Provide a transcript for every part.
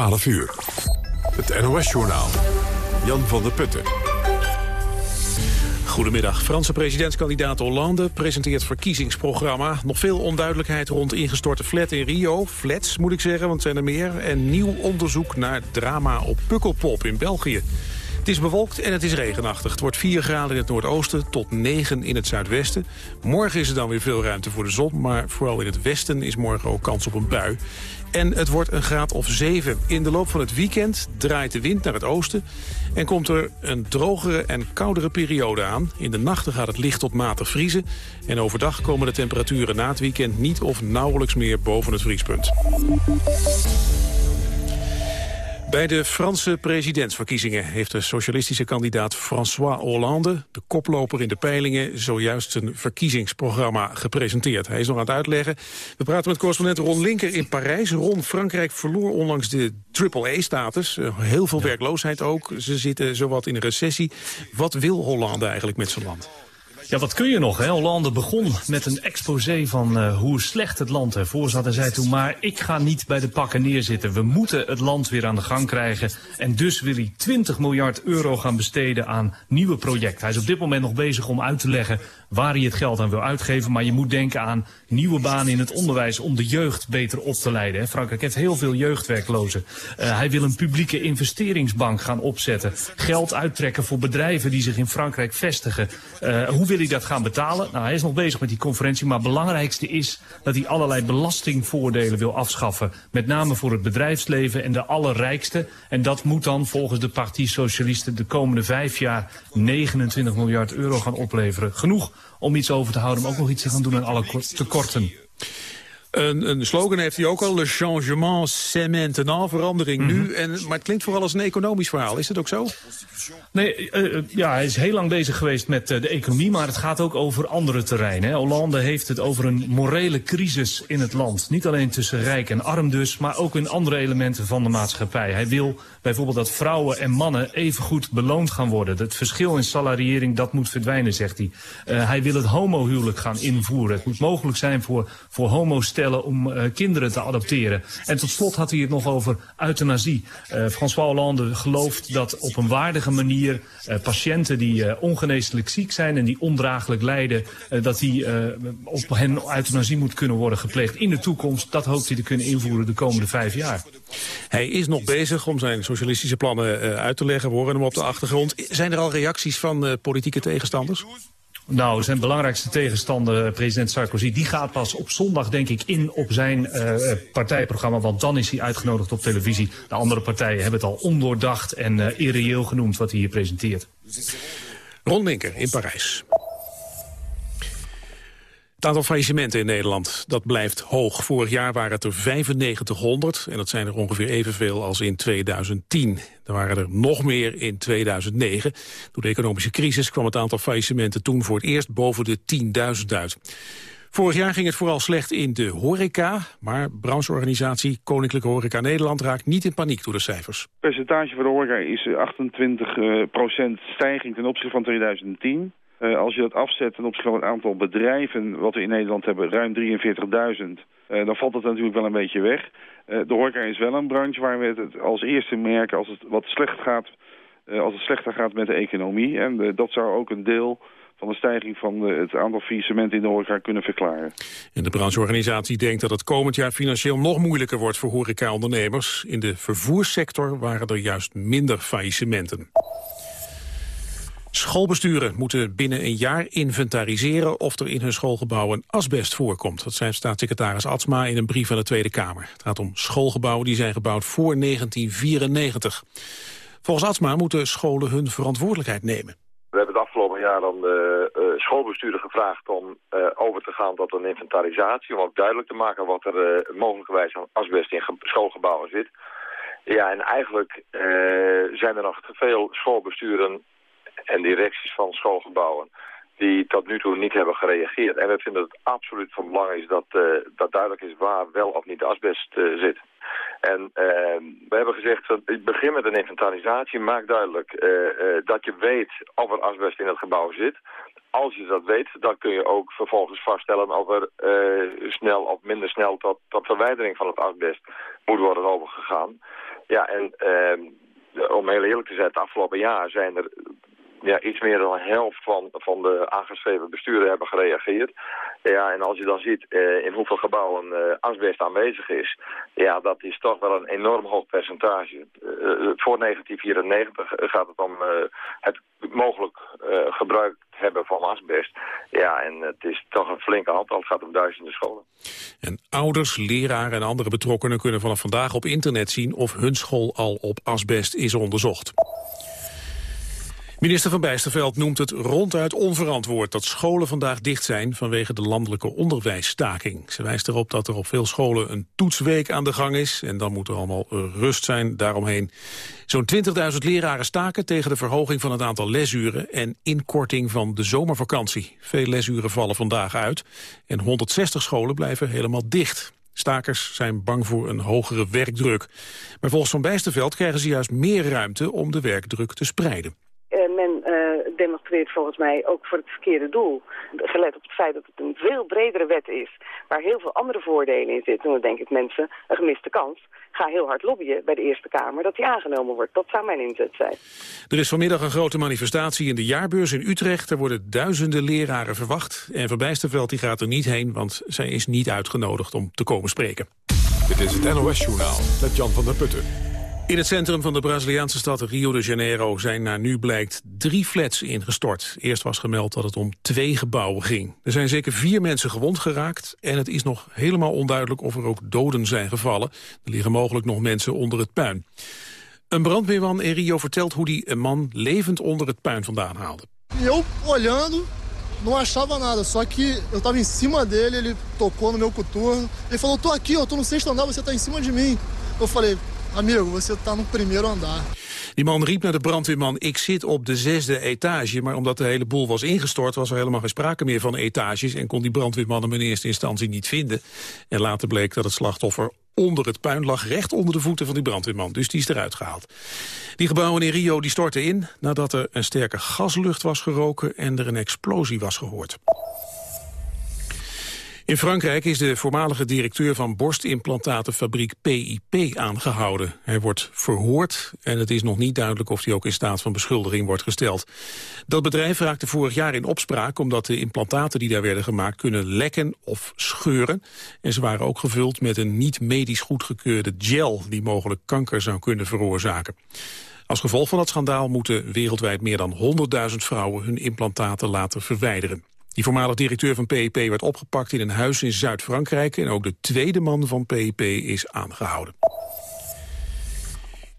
12 uur. Het NOS-journaal. Jan van der Putten. Goedemiddag. Franse presidentskandidaat Hollande presenteert verkiezingsprogramma. Nog veel onduidelijkheid rond ingestorte flat in Rio. Flats, moet ik zeggen, want zijn er meer. En nieuw onderzoek naar drama op Pukkelpop in België. Het is bewolkt en het is regenachtig. Het wordt 4 graden in het noordoosten tot 9 in het zuidwesten. Morgen is er dan weer veel ruimte voor de zon... maar vooral in het westen is morgen ook kans op een bui. En het wordt een graad of 7. In de loop van het weekend draait de wind naar het oosten... en komt er een drogere en koudere periode aan. In de nachten gaat het licht tot matig vriezen... en overdag komen de temperaturen na het weekend niet of nauwelijks meer boven het vriespunt. Bij de Franse presidentsverkiezingen heeft de socialistische kandidaat François Hollande, de koploper in de peilingen, zojuist zijn verkiezingsprogramma gepresenteerd. Hij is nog aan het uitleggen. We praten met correspondent Ron Linker in Parijs. Ron, Frankrijk verloor onlangs de triple-E-status. Eh, heel veel werkloosheid ook. Ze zitten zowat in een recessie. Wat wil Hollande eigenlijk met zijn land? Ja, wat kun je nog? Hè? Hollande begon met een exposé van uh, hoe slecht het land ervoor zat. En zei toen, maar ik ga niet bij de pakken neerzitten. We moeten het land weer aan de gang krijgen. En dus wil hij 20 miljard euro gaan besteden aan nieuwe projecten. Hij is op dit moment nog bezig om uit te leggen waar hij het geld aan wil uitgeven. Maar je moet denken aan nieuwe banen in het onderwijs om de jeugd beter op te leiden. Frankrijk heeft heel veel jeugdwerklozen. Uh, hij wil een publieke investeringsbank gaan opzetten. Geld uittrekken voor bedrijven die zich in Frankrijk vestigen. Uh, hoe wil hij dat gaan betalen? Nou, hij is nog bezig met die conferentie. Maar het belangrijkste is dat hij allerlei belastingvoordelen wil afschaffen. Met name voor het bedrijfsleven en de allerrijkste. En dat moet dan volgens de Partie Socialisten de komende vijf jaar 29 miljard euro gaan opleveren. Genoeg om iets over te houden, maar ook nog iets te gaan doen aan alle tekorten. Een, een, slogan heeft hij ook al, le changement c'est maintenant, verandering nu. Mhm. En, maar het klinkt vooral als een economisch verhaal, is het ook zo? Nee, uh, ja, hij is heel lang bezig geweest met uh, de economie, maar het gaat ook over andere terreinen. Hollande heeft het over een morele crisis in het land. Niet alleen tussen rijk en arm dus, maar ook in andere elementen van de maatschappij. Hij wil bijvoorbeeld dat vrouwen en mannen even goed beloond gaan worden. Het verschil in salariering, dat moet verdwijnen, zegt hij. Uh, hij wil het homohuwelijk gaan invoeren. Het moet mogelijk zijn voor, voor homostellen om uh, kinderen te adopteren. En tot slot had hij het nog over euthanasie. Uh, François Hollande gelooft dat op een waardige manier patiënten die ongeneeslijk ziek zijn en die ondraaglijk lijden, dat die op hen euthanasie moet kunnen worden gepleegd in de toekomst. Dat hoopt hij te kunnen invoeren de komende vijf jaar. Hij is nog bezig om zijn socialistische plannen uh, uit te leggen. We horen hem op de achtergrond. Zijn er al reacties van uh, politieke tegenstanders? Nou, zijn belangrijkste tegenstander, president Sarkozy, die gaat pas op zondag, denk ik, in op zijn uh, partijprogramma. Want dan is hij uitgenodigd op televisie. De andere partijen hebben het al ondoordacht en uh, irreëel genoemd wat hij hier presenteert. Ron Linker in Parijs. Het aantal faillissementen in Nederland dat blijft hoog. Vorig jaar waren het er 9500 en dat zijn er ongeveer evenveel als in 2010. Er waren er nog meer in 2009. Door de economische crisis kwam het aantal faillissementen toen voor het eerst boven de 10.000 uit. Vorig jaar ging het vooral slecht in de horeca, maar brancheorganisatie Koninklijke Horeca Nederland raakt niet in paniek door de cijfers. Het percentage van de horeca is 28 procent stijging ten opzichte van 2010. Uh, als je dat afzet ten opzichte van het aantal bedrijven wat we in Nederland hebben, ruim 43.000, uh, dan valt het natuurlijk wel een beetje weg. Uh, de horeca is wel een branche waar we het als eerste merken als het wat slecht gaat, als het slechter gaat met de economie. En dat zou ook een deel van de stijging van het aantal faillissementen in de horeca kunnen verklaren. En de brancheorganisatie denkt dat het komend jaar financieel nog moeilijker wordt voor horecaondernemers. In de vervoerssector waren er juist minder faillissementen. Schoolbesturen moeten binnen een jaar inventariseren of er in hun schoolgebouwen asbest voorkomt. Dat zei staatssecretaris Atsma in een brief aan de Tweede Kamer. Het gaat om schoolgebouwen die zijn gebouwd voor 1994. Volgens Atsma moeten scholen hun verantwoordelijkheid nemen. We hebben het afgelopen jaar aan de uh, schoolbesturen gevraagd om uh, over te gaan tot een inventarisatie. Om ook duidelijk te maken wat er uh, mogelijkerwijs aan asbest in schoolgebouwen zit. Ja, en eigenlijk zijn er nog te veel schoolbesturen en directies van schoolgebouwen die tot nu toe niet hebben gereageerd. En we vinden het absoluut van belang is dat, uh, dat duidelijk is waar wel of niet asbest uh, zit. En uh, we hebben gezegd, ik begin met een inventarisatie, maak duidelijk dat je weet of er asbest in het gebouw zit. Als je dat weet, dan kun je ook vervolgens vaststellen of er snel of minder snel tot, tot verwijdering van het asbest moet worden overgegaan. Ja, en ehm, om heel eerlijk te zijn, het afgelopen jaar zijn er ja, iets meer dan een helft van, van de aangeschreven besturen hebben gereageerd. Ja, en als je dan ziet eh, in hoeveel gebouwen eh, asbest aanwezig is, ja, dat is toch wel een enorm hoog percentage. Uh, voor 1994 gaat het om het mogelijk gebruik hebben van asbest. Ja, en het is toch een flinke aantal. Het gaat om duizenden scholen. En ouders, leraren en andere betrokkenen kunnen vanaf vandaag op internet zien of hun school al op asbest is onderzocht. Minister van Bijsterveld noemt het ronduit onverantwoord dat scholen vandaag dicht zijn vanwege de landelijke onderwijsstaking. Ze wijst erop dat er op veel scholen een toetsweek aan de gang is en dan moet er allemaal rust zijn daaromheen. Zo'n 20.000 leraren staken tegen de verhoging van het aantal lesuren en inkorting van de zomervakantie. Veel lesuren vallen vandaag uit en 160 scholen blijven helemaal dicht. Stakers zijn bang voor een hogere werkdruk. Maar volgens Van Bijsterveld krijgen ze juist meer ruimte om de werkdruk te spreiden. Demonstreert volgens mij ook voor het verkeerde doel. Gelet op het feit dat het een veel bredere wet is... waar heel veel andere voordelen in zitten... dan denk ik mensen een gemiste kans. Ga heel hard lobbyen bij de Eerste Kamer dat die aangenomen wordt. Dat zou mijn inzet zijn. Er is vanmiddag een grote manifestatie in de jaarbeurs in Utrecht. Er worden duizenden leraren verwacht. En Verbijsterveld die gaat er niet heen, want zij is niet uitgenodigd om te komen spreken. Dit is het NOS Journaal met Jan van der Putten. In het centrum van de Braziliaanse stad Rio de Janeiro zijn naar nu blijkt drie flats ingestort. Eerst was gemeld dat het om twee gebouwen ging. Er zijn zeker vier mensen gewond geraakt en het is nog helemaal onduidelijk of er ook doden zijn gevallen. Er liggen mogelijk nog mensen onder het puin. Een brandweerman in Rio vertelt hoe hij een man levend onder het puin vandaan haalde. Eu olhando, não achava nada, só que eu estava em cima dele, ele tocou no meu coturno. Ele falou, tô aqui, eu tô no sexto andar, você tá em cima de mim. Eu falei, Amigo, você tá no primeiro andar. Die man riep naar de brandweerman, ik zit op de zesde etage. Maar omdat de hele boel was ingestort, was er helemaal geen sprake meer van etages... en kon die brandweerman hem in eerste instantie niet vinden. En later bleek dat het slachtoffer onder het puin lag, recht onder de voeten van die brandweerman. Dus die is eruit gehaald. Die gebouwen in Rio die stortten in nadat er een sterke gaslucht was geroken... en er een explosie was gehoord. In Frankrijk is de voormalige directeur van borstimplantatenfabriek PIP aangehouden. Hij wordt verhoord en het is nog niet duidelijk of hij ook in staat van beschuldiging wordt gesteld. Dat bedrijf raakte vorig jaar in opspraak omdat de implantaten die daar werden gemaakt kunnen lekken of scheuren. En ze waren ook gevuld met een niet medisch goedgekeurde gel die mogelijk kanker zou kunnen veroorzaken. Als gevolg van dat schandaal moeten wereldwijd meer dan 100.000 vrouwen hun implantaten laten verwijderen. Die voormalig directeur van PIP werd opgepakt in een huis in Zuid-Frankrijk... en ook de tweede man van PIP is aangehouden.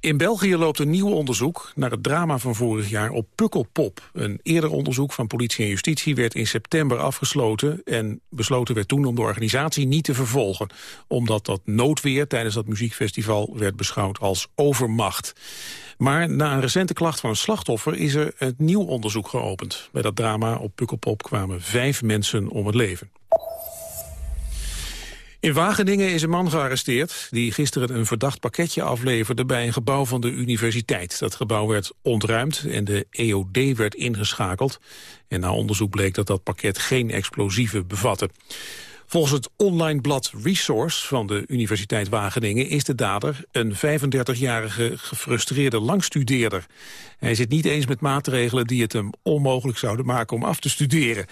In België loopt een nieuw onderzoek naar het drama van vorig jaar op Pukkelpop. Een eerder onderzoek van politie en justitie werd in september afgesloten... en besloten werd toen om de organisatie niet te vervolgen... omdat dat noodweer tijdens dat muziekfestival werd beschouwd als overmacht. Maar na een recente klacht van een slachtoffer is er een nieuw onderzoek geopend. Bij dat drama op Pukkelpop kwamen vijf mensen om het leven. In Wageningen is een man gearresteerd die gisteren een verdacht pakketje afleverde bij een gebouw van de universiteit. Dat gebouw werd ontruimd en de EOD werd ingeschakeld. En na onderzoek bleek dat dat pakket geen explosieven bevatte. Volgens het online blad Resource van de Universiteit Wageningen... is de dader een 35-jarige gefrustreerde langstudeerder. Hij zit niet eens met maatregelen die het hem onmogelijk zouden maken om af te studeren.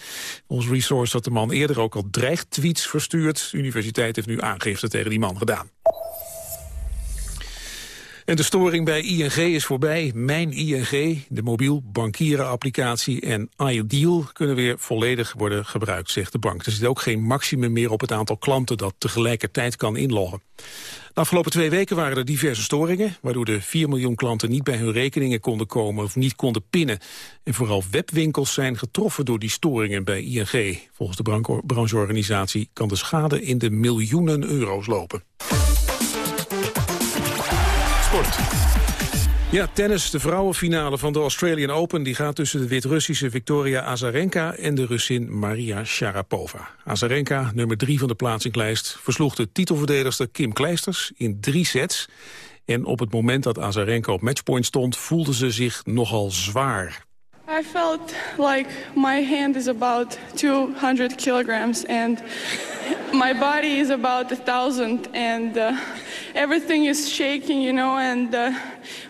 Volgens Resource had de man eerder ook al dreigtweets verstuurd. De universiteit heeft nu aangifte tegen die man gedaan. En de storing bij ING is voorbij. Mijn ING, de mobiel bankierenapplicatie en iDeal kunnen weer volledig worden gebruikt, zegt de bank. Er zit ook geen maximum meer op het aantal klanten dat tegelijkertijd kan inloggen. De afgelopen twee weken waren er diverse storingen... waardoor de 4 miljoen klanten niet bij hun rekeningen konden komen of niet konden pinnen. En vooral webwinkels zijn getroffen door die storingen bij ING. Volgens de brancheorganisatie kan de schade in de miljoenen euro's lopen. Ja, tennis. De vrouwenfinale van de Australian Open... die gaat tussen de Wit-Russische Victoria Azarenka... en de Russin Maria Sharapova. Azarenka, nummer drie van de plaatsingslijst... versloeg de titelverdedigster Kim Kleisters in drie sets. En op het moment dat Azarenka op matchpoint stond... voelde ze zich nogal zwaar. I felt like my hand is about 200 kilograms and my body is about a thousand and uh, everything is shaking, you know, and uh,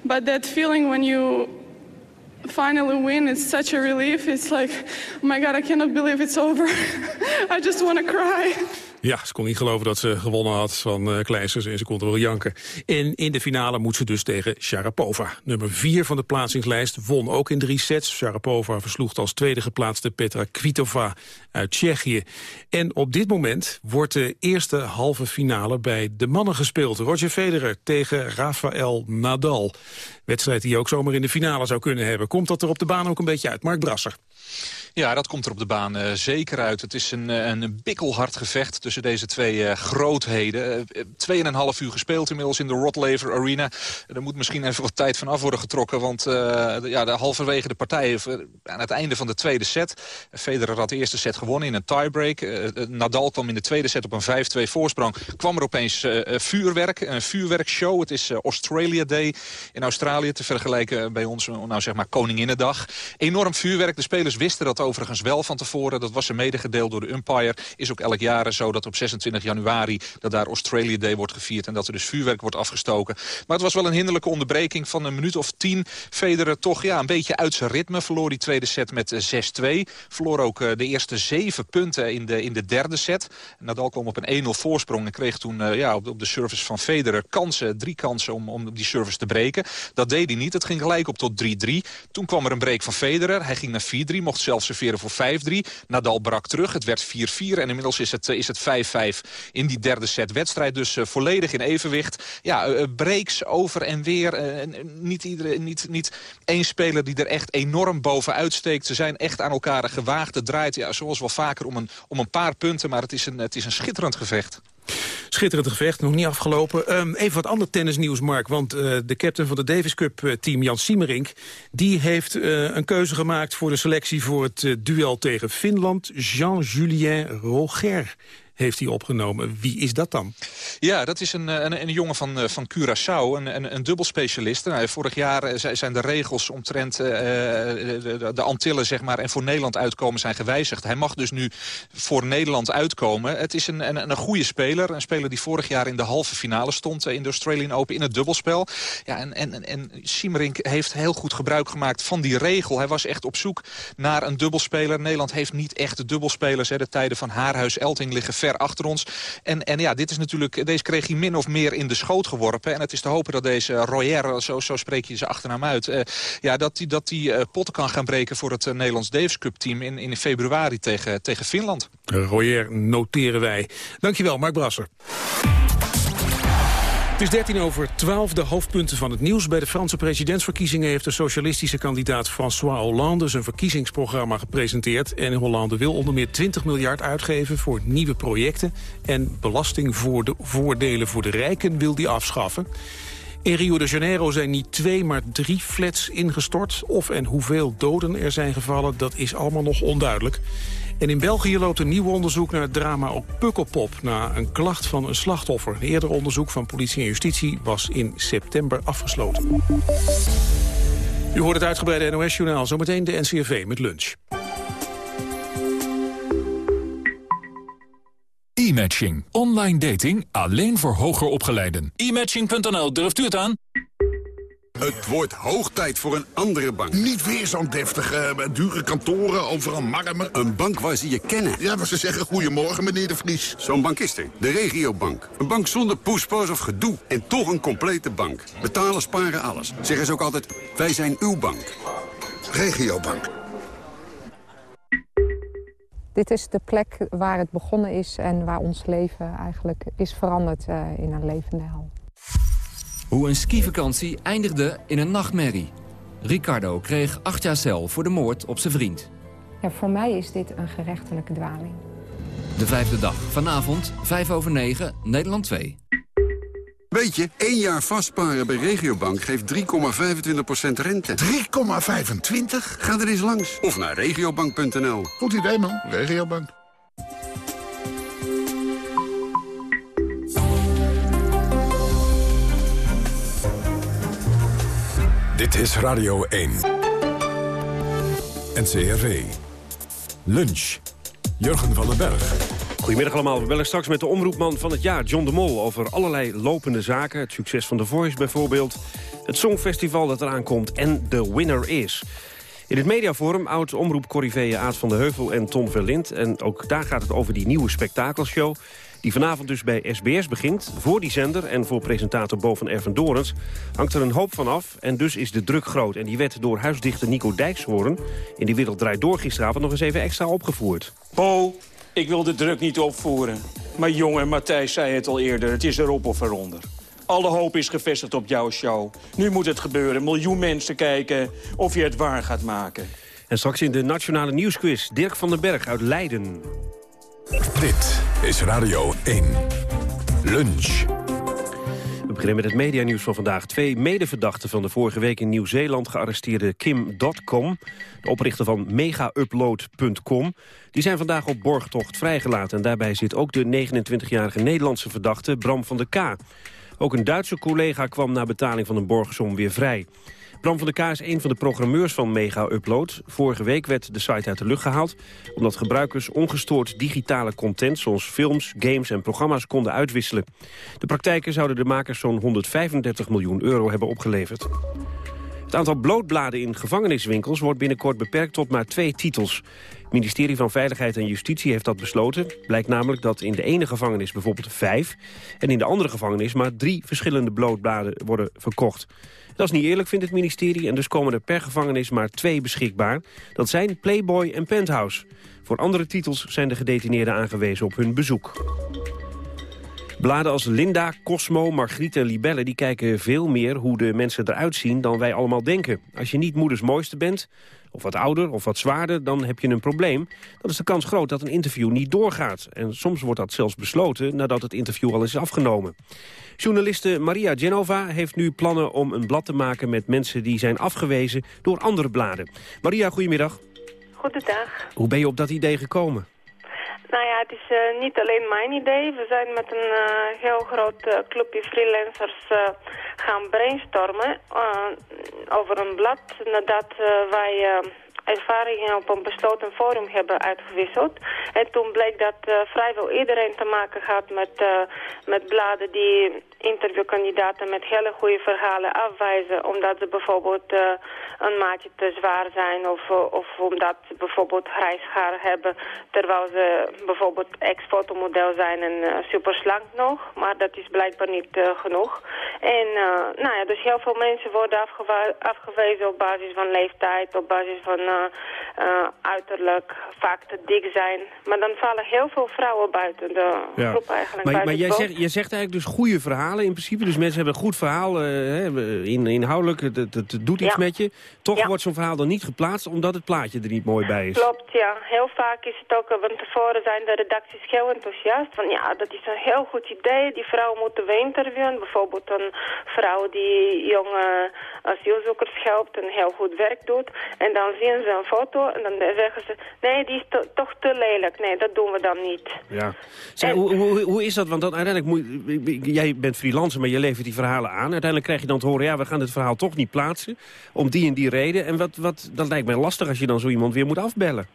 but that feeling when you finally win, it's such a relief. It's like, oh my God, I cannot believe it's over. I just want to cry. Ja, ze kon niet geloven dat ze gewonnen had van uh, en ze kon wel janken. En in de finale moet ze dus tegen Sharapova. Nummer 4 van de plaatsingslijst won ook in drie sets. Sharapova versloeg als tweede geplaatste Petra Kvitova uit Tsjechië. En op dit moment wordt de eerste halve finale bij de mannen gespeeld. Roger Federer tegen Rafael Nadal. Wedstrijd die ook zomaar in de finale zou kunnen hebben. Komt dat er op de baan ook een beetje uit? Mark Brasser. Ja, dat komt er op de baan uh, zeker uit. Het is een, een bikkelhard gevecht tussen deze twee uh, grootheden. Tweeënhalf uur gespeeld inmiddels in de Rod Laver Arena. Er moet misschien even wat tijd vanaf worden getrokken. Want ja, de halverwege de partij, aan het einde van de tweede set... Federer had de eerste set gewonnen in een tiebreak. Nadal kwam in de tweede set op een 5-2 voorsprong. Kwam er opeens vuurwerk, een vuurwerkshow. Het is Australia Day in Australië te vergelijken bij ons, nou zeg maar Koninginnedag. Enorm vuurwerk. De spelers wisten dat overigens wel van tevoren. Dat was ze medegedeeld door de umpire. Is ook elk jaar zo dat op 26 januari... dat daar Australia Day wordt gevierd... en dat er dus vuurwerk wordt afgestoken. Maar het was wel een hinderlijke onderbreking van een minuut of tien. Federer toch ja, een beetje uit zijn ritme. Verloor die tweede set met 6-2. Verloor ook de eerste zeven punten in de, in de derde set. Nadal kwam op een 1-0 voorsprong... en kreeg toen ja, op, de service van Federer kansen, drie kansen om, om die service te breken. Dat deed hij niet. Het ging gelijk op tot 3-3. Toen kwam er een break van Federer. Hij ging naar 4-3, mocht zelf voor 5-3. Nadal brak terug, het werd 4-4 en inmiddels is het, is het 5-5 in die derde set. Wedstrijd dus uh, volledig in evenwicht. Ja, uh, breaks over en weer. Niet, iedereen, niet, niet één speler die er echt enorm bovenuit steekt. Ze zijn echt aan elkaar gewaagd. Het draait ja, zoals wel vaker om een, om een paar punten, maar het is een, het is een schitterend gevecht. Schitterend gevecht, nog niet afgelopen. Um, even wat ander tennisnieuws, Mark. Want uh, de captain van de Davis Cup team, Jan Siemerink... die heeft uh, een keuze gemaakt voor de selectie voor het duel tegen Finland. Jean-Julien Roger heeft hij opgenomen. Wie is dat dan? Ja, dat is een, een, een jongen van, van Curaçao, een, een, een dubbelspecialist. Nou, vorig jaar zijn de regels omtrent uh, de, de, Antillen zeg maar, en voor Nederland uitkomen zijn gewijzigd. Hij mag dus nu voor Nederland uitkomen. Het is een, een, een goede speler. Een speler die vorig jaar in de halve finale stond in de Australian Open in het dubbelspel. Ja, en, en, en Siemerink heeft heel goed gebruik gemaakt van die regel. Hij was echt op zoek naar een dubbelspeler. Nederland heeft niet echt dubbelspelers. Hè. De tijden van Haarhuis-Elting liggen ver achter ons. En, en ja, dit is natuurlijk, deze kreeg hij min of meer in de schoot geworpen. En het is te hopen dat deze Royer, zo, zo spreek je ze achternaam uit... Uh, ja, dat hij dat die, uh, potten kan gaan breken voor het uh, Nederlands Davis Cup team in, in februari tegen, tegen Finland. Royer noteren wij. Dankjewel, Mark Brasser. Het is 13 over 12 de hoofdpunten van het nieuws. Bij de Franse presidentsverkiezingen heeft de socialistische kandidaat François Hollande zijn verkiezingsprogramma gepresenteerd. En Hollande wil onder meer 20 miljard uitgeven voor nieuwe projecten. En belastingvoordelen voor de rijken wil die afschaffen. In Rio de Janeiro zijn niet twee, maar drie flats ingestort. Of en hoeveel doden er zijn gevallen, dat is allemaal nog onduidelijk. En in België loopt een nieuw onderzoek naar het drama op Pukkelpop... na een klacht van een slachtoffer. Een eerder onderzoek van politie en justitie was in september afgesloten. U hoort het uitgebreide NOS-journaal. Zometeen de NCRV met lunch. E-matching. Online dating alleen voor hoger opgeleiden. E-matching.nl, durft u het aan? Het wordt hoog tijd voor een andere bank. Niet weer zo'n deftige, dure kantoren, overal marmer. Een bank waar ze je kennen. Ja, waar ze zeggen goedemorgen, meneer de Vries. Zo'n bank is er. De regiobank. Een bank zonder poespas of gedoe. En toch een complete bank. Betalen, sparen, alles. Zeggen ze ook altijd, wij zijn uw bank. Regiobank. Dit is de plek waar het begonnen is en waar ons leven eigenlijk is veranderd uh, in een levende hel. Hoe een skivakantie eindigde in een nachtmerrie. Ricardo kreeg acht jaar cel voor de moord op zijn vriend. Ja, voor mij is dit een gerechtelijke dwaling. De vijfde dag, vanavond, 5 over 9, Nederland 2. Weet je, één jaar vastparen bij Regiobank geeft 3,25% rente. 3,25? Ga er eens langs. Of naar regiobank.nl. Goed idee, man. Regiobank. Dit is Radio 1. NCRV. Lunch. Jurgen van den Berg. Goedemiddag allemaal. We bellen straks met de omroepman van het jaar, John de Mol... over allerlei lopende zaken. Het succes van The Voice bijvoorbeeld. Het Songfestival dat eraan komt en The Winner Is. In het mediaforum oud-omroep Corriveeën Aad van de Heuvel en Ton Verlind. En ook daar gaat het over die nieuwe spektakelshow... die vanavond dus bij SBS begint. Voor die zender en voor presentator Bo van Erven Dorens hangt er een hoop van af. En dus is de druk groot. En die werd door huisdichter Nico Dijkshoorn... in Die Wereld Draait Door gisteravond nog eens even extra opgevoerd. Bo, ik wil de druk niet opvoeren. Maar jongen, Matthijs zei het al eerder, het is erop of eronder. Alle hoop is gevestigd op jouw show. Nu moet het gebeuren. Miljoen mensen kijken of je het waar gaat maken. En straks in de Nationale Nieuwsquiz Dirk van den Berg uit Leiden. Dit is Radio 1. Lunch. We beginnen met het medianieuws van vandaag. Twee medeverdachten van de vorige week in Nieuw-Zeeland gearresteerde Kim Dotcom, de oprichter van megaupload.com, die zijn vandaag op borgtocht vrijgelaten. En daarbij zit ook de 29-jarige Nederlandse verdachte Bram van der K. Ook een Duitse collega kwam na betaling van een borgsom weer vrij. Bram van der K is een van de programmeurs van Mega Upload. Vorige week werd de site uit de lucht gehaald... omdat gebruikers ongestoord digitale content... zoals films, games en programma's konden uitwisselen. De praktijken zouden de makers zo'n 135 miljoen euro hebben opgeleverd. Het aantal blootbladen in gevangeniswinkels wordt binnenkort beperkt tot maar twee titels. Het ministerie van Veiligheid en Justitie heeft dat besloten. Blijkt namelijk dat in de ene gevangenis bijvoorbeeld vijf... en in de andere gevangenis maar drie verschillende blootbladen worden verkocht. Dat is niet eerlijk, vindt het ministerie, en dus komen er per gevangenis maar twee beschikbaar. Dat zijn Playboy en Penthouse. Voor andere titels zijn de gedetineerden aangewezen op hun bezoek. Bladen als Linda, Cosmo, Margriet en Libelle... die kijken veel meer hoe de mensen eruit zien dan wij allemaal denken. Als je niet moeders mooiste bent, of wat ouder of wat zwaarder... dan heb je een probleem. Dan is de kans groot dat een interview niet doorgaat. En soms wordt dat zelfs besloten nadat het interview al is afgenomen. Journaliste Maria Genova heeft nu plannen om een blad te maken... met mensen die zijn afgewezen door andere bladen. Maria, goedemiddag. Goedendag. Hoe ben je op dat idee gekomen? Nou ja, het is uh, niet alleen mijn idee. We zijn met een uh, heel groot uh, clubje freelancers gaan brainstormen over een blad. Nadat wij ervaringen op een besloten forum hebben uitgewisseld. En toen bleek dat vrijwel iedereen te maken had met, met bladen die interviewkandidaten met hele goede verhalen afwijzen. Omdat ze bijvoorbeeld uh, een maatje te zwaar zijn of, of omdat ze bijvoorbeeld grijs haar hebben. Terwijl ze bijvoorbeeld ex-fotomodel zijn en super slank nog. Maar dat is blijkbaar niet genoeg. En nou ja, dus heel veel mensen worden afgewezen op basis van leeftijd, op basis van uh, uiterlijk vaak te dik zijn. Maar dan vallen heel veel vrouwen buiten de ja. groep eigenlijk. Maar, maar jij, zegt, jij zegt eigenlijk dus goede verhalen in principe. Dus mensen hebben een goed verhaal, uh, in, inhoudelijk, het, het, het doet iets Ja. met je. Toch Ja. wordt zo'n verhaal dan niet geplaatst omdat het plaatje er niet mooi bij is. Klopt, ja. Heel vaak is het ook, eh, want tevoren zijn de redacties heel enthousiast. Van ja, dat is een heel goed idee. Die vrouw moeten we interviewen. Bijvoorbeeld een vrouw die jonge asielzoekers helpt en heel goed werk doet. En dan zien ze een foto en dan zeggen ze, nee, die is to- toch te lelijk. Nee, dat doen we dan niet. Ja. Hoe, hoe, hoe is dat? Want dan uiteindelijk moet, jij bent freelancer, maar je levert die verhalen aan. Uiteindelijk krijg je dan te horen, ja, we gaan dit verhaal toch niet plaatsen. Om die en die reden. En wat, wat, dat lijkt mij lastig als je dan zo iemand weer moet afbellen.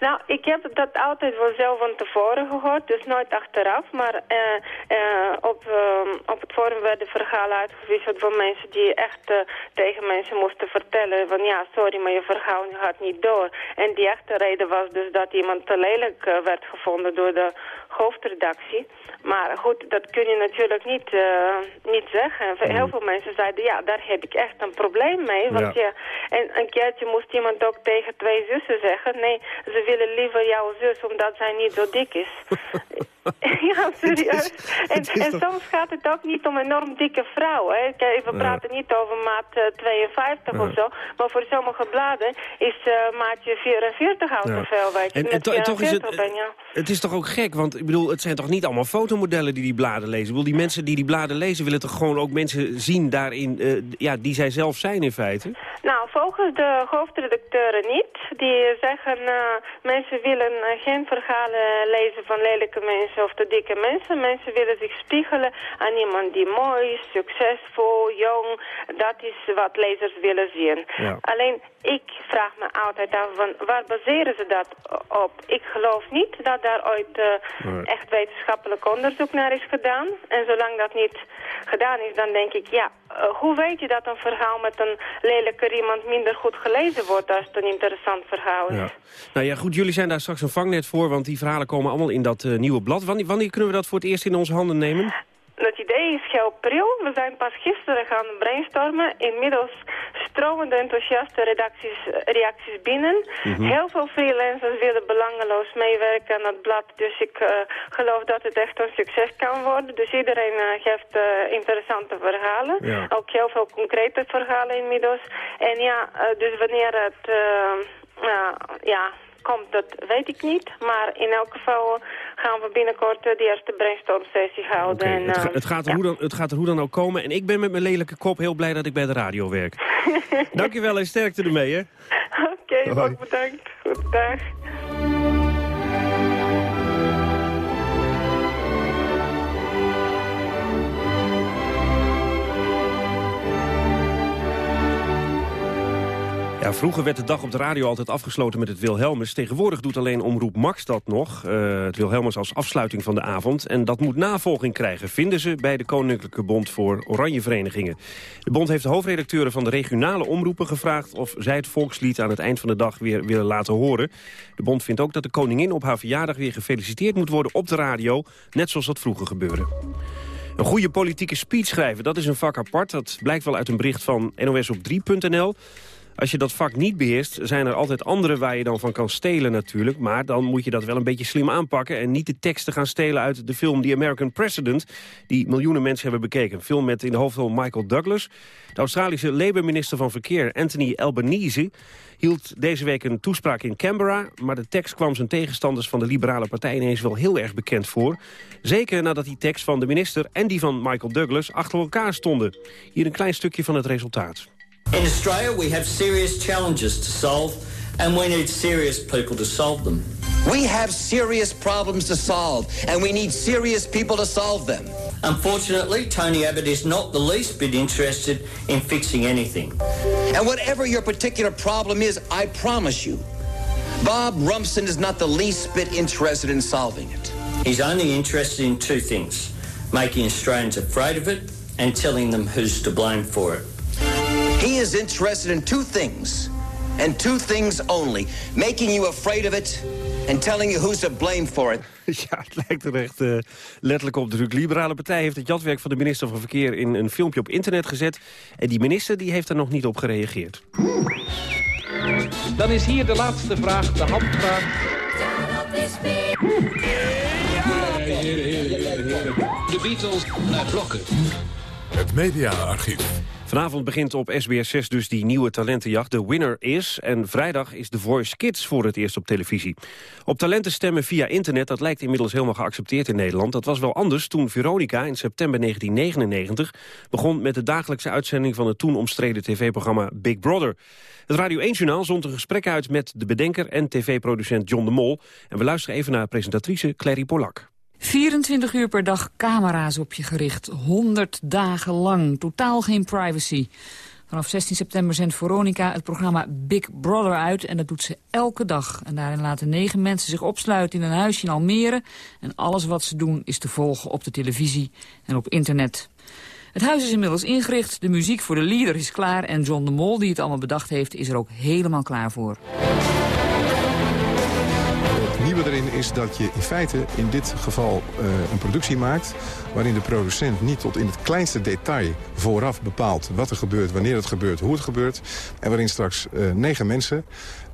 Nou, ik heb dat altijd wel zelf van tevoren gehoord, dus nooit achteraf. Maar eh, eh, op, eh, op het forum werden verhalen uitgewisseld van mensen die echt eh, tegen mensen moesten vertellen van ja, sorry, maar je verhaal gaat niet door. En die echte reden was dus dat iemand te lelijk werd gevonden door de hoofdredactie. Maar goed, dat kun je natuurlijk niet, eh, niet zeggen. Heel veel mensen zeiden, ja, daar heb ik echt een probleem mee. Want Ja. ja, en een keertje moest iemand ook tegen twee zussen zeggen... nee, ze willen liever jouw zus omdat zij niet zo dik is. ja, serieus. En, en soms gaat het ook niet om enorm dikke vrouwen. Hè. Kijk, We Ja. praten niet over maat eh, 52 of Ja. zo. Maar voor sommige bladen is eh, maatje 44 al Ja. te veel. Weet je. En- en Met to- en toch is het- 44 ben je... Het is toch ook gek, want ik bedoel, het zijn toch niet allemaal fotomodellen die die bladen lezen. Ik bedoel, die mensen die die bladen lezen willen toch gewoon ook mensen zien daarin, eh, ja, die zij zelf zijn in feite? Nou, volgens de hoofdredacteuren niet. Die zeggen, eh, mensen willen eh, geen verhalen lezen van lelijke mensen mensen of te dikke mensen. Mensen willen zich spiegelen aan iemand die mooi is, succesvol, jong. Dat is wat lezers willen zien. Alleen, ik vraag me altijd af, van, waar baseren ze dat op? Ik geloof niet dat daar ooit uh, echt wetenschappelijk onderzoek naar is gedaan. En zolang dat niet gedaan is, dan denk ik, ja, hoe weet je dat een verhaal met een lelijker iemand minder goed gelezen wordt als het een interessant verhaal is? Ja. Nou ja, goed, jullie zijn daar straks een vangnet voor, want die verhalen komen allemaal in dat uh, nieuwe blad. Wanneer kunnen we dat voor het eerst in onze handen nemen? Het idee is heel pril. We zijn pas gisteren gaan brainstormen. Inmiddels stromende enthousiaste redacties, reacties binnen. Mm -hmm. Heel veel freelancers willen belangeloos meewerken aan het blad. Dus ik uh, geloof dat het echt een succes kan worden. Dus iedereen uh, geeft uh, interessante verhalen. Ja. Ook heel veel concrete verhalen inmiddels. En ja, dus wanneer het... ja, komt, dat weet ik niet. Maar in elk geval gaan we binnenkort de eerste brainstorm-sessie houden. Okay, en, het, ga, het, gaat er hoe dan, het gaat er hoe dan ook komen. En ik ben met mijn lelijke kop heel blij dat ik bij de radio werk. Dankjewel en sterkte ermee, hè. Oké, okay, ook bedankt. Goedendag. Ja, vroeger werd de dag op de radio altijd afgesloten met het Wilhelmus. Tegenwoordig doet alleen Omroep Max dat nog. Uh, het Wilhelmus als afsluiting van de avond. En dat moet navolging krijgen, vinden ze bij de Koninklijke Bond voor Oranje Verenigingen. De bond heeft de hoofdredacteuren van de regionale omroepen gevraagd... of zij het volkslied aan het eind van de dag weer willen laten horen. De bond vindt ook dat de koningin op haar verjaardag weer gefeliciteerd moet worden op de radio. Net zoals dat vroeger gebeurde. Een goede politieke speech schrijven, dat is een vak apart. Dat blijkt wel uit een bericht van NOS-op3.nl. Als je dat vak niet beheerst, zijn er altijd andere waar je dan van kan stelen natuurlijk. Maar dan moet je dat wel een beetje slim aanpakken... en niet de teksten gaan stelen uit de film The American President... die miljoenen mensen hebben bekeken. Een film met in de hoofdrol Michael Douglas. De Australische Labour-minister van Verkeer, Anthony Albanese... hield deze week een toespraak in Canberra... maar de tekst kwam zijn tegenstanders van de Liberale Partij ineens wel heel erg bekend voor. Zeker nadat die tekst van de minister en die van Michael Douglas achter elkaar stonden. Hier een klein stukje van het resultaat. In Australia, we have serious challenges to solve, and we need serious people to solve them. We have serious problems to solve, and we need serious people to solve them. Unfortunately, Tony Abbott is not the least bit interested in fixing anything. And whatever your particular problem is, I promise you, Bob Rumston is not the least bit interested in solving it. He's only interested in two things making Australians afraid of it and telling them who's to blame for it. He is interested in two things, and two things only. Making you afraid of it and telling you who's to blame for it. Ja, het lijkt er echt uh, letterlijk op. De Liberale Partij heeft het jatwerk van de minister van Verkeer... in een filmpje op internet gezet. En die minister die heeft er nog niet op gereageerd. Dan is hier de laatste vraag, de handvraag. De Beatles naar blokken. Het mediaarchief. Vanavond begint op SBS 6 dus die nieuwe talentenjacht. De winner is. En vrijdag is The Voice Kids voor het eerst op televisie. Op talenten stemmen via internet, dat lijkt inmiddels helemaal geaccepteerd in Nederland. Dat was wel anders toen Veronica in september 1999 begon met de dagelijkse uitzending van het toen omstreden tv-programma Big Brother. Het Radio 1-journaal zond een gesprek uit met de bedenker en tv-producent John de Mol. En we luisteren even naar presentatrice Clary Polak. 24 uur per dag camera's op je gericht. 100 dagen lang. Totaal geen privacy. Vanaf 16 september zendt Veronica het programma Big Brother uit. En dat doet ze elke dag. En daarin laten negen mensen zich opsluiten in een huisje in Almere. En alles wat ze doen is te volgen op de televisie en op internet. Het huis is inmiddels ingericht, de muziek voor de leader is klaar... en John de Mol, die het allemaal bedacht heeft, is er ook helemaal klaar voor nieuwe erin is dat je in feite in dit geval uh, een productie maakt... waarin de producent niet tot in het kleinste detail vooraf bepaalt... wat er gebeurt, wanneer het gebeurt, hoe het gebeurt. En waarin straks uh, negen mensen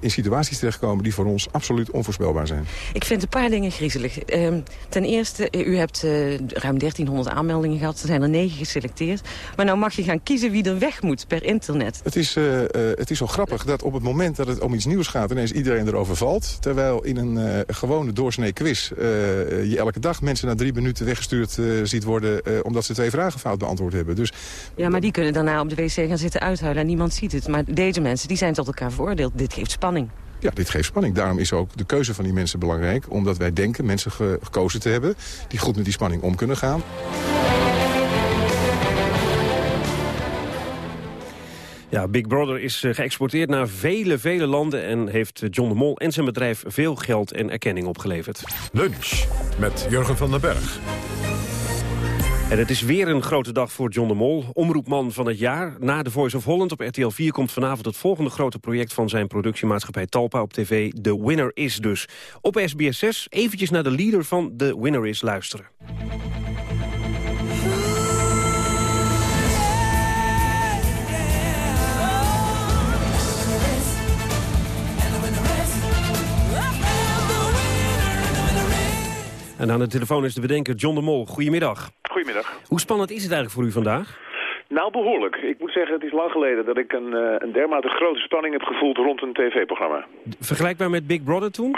in situaties terechtkomen die voor ons absoluut onvoorspelbaar zijn. Ik vind een paar dingen griezelig. Uh, ten eerste, u hebt uh, ruim 1300 aanmeldingen gehad. Er zijn er negen geselecteerd. Maar nou mag je gaan kiezen wie er weg moet per internet. Het is, uh, het is zo grappig dat op het moment dat het om iets nieuws gaat... ineens iedereen erover valt. Terwijl in een gewone doorsnee quiz... je elke dag mensen na drie minuten weggestuurd ziet worden... omdat ze twee vragen fout beantwoord hebben. Dus, ja, maar die kunnen daarna op de wc gaan zitten uithuilen en niemand ziet het. Maar deze mensen die zijn tot elkaar veroordeeld. Dit geeft spanning. Ja, dit geeft spanning. Daarom is ook de keuze van die mensen belangrijk. Omdat wij denken mensen gekozen te hebben die goed met die spanning om kunnen gaan. Ja, Big Brother is eh, geëxporteerd naar vele, vele landen... en heeft John de Mol en zijn bedrijf veel geld en erkenning opgeleverd. Lunch met Jurgen van den Berg. En het is weer een grote dag voor John de Mol, omroepman van het jaar. Na The Voice of Holland op RTL 4 komt vanavond het volgende grote project van zijn productiemaatschappij Talpa op tv. The Winner Is dus. Op SBS 6 eventjes naar de leader van The Winner Is luisteren. En aan de telefoon is de bedenker John de Mol. Goedemiddag. Goedemiddag. Hoe spannend is het eigenlijk voor u vandaag? Nou, behoorlijk. Ik moet zeggen, het is lang geleden dat ik een, uh, een dermate grote spanning heb gevoeld rond een tv-programma. Vergelijkbaar met Big Brother toen?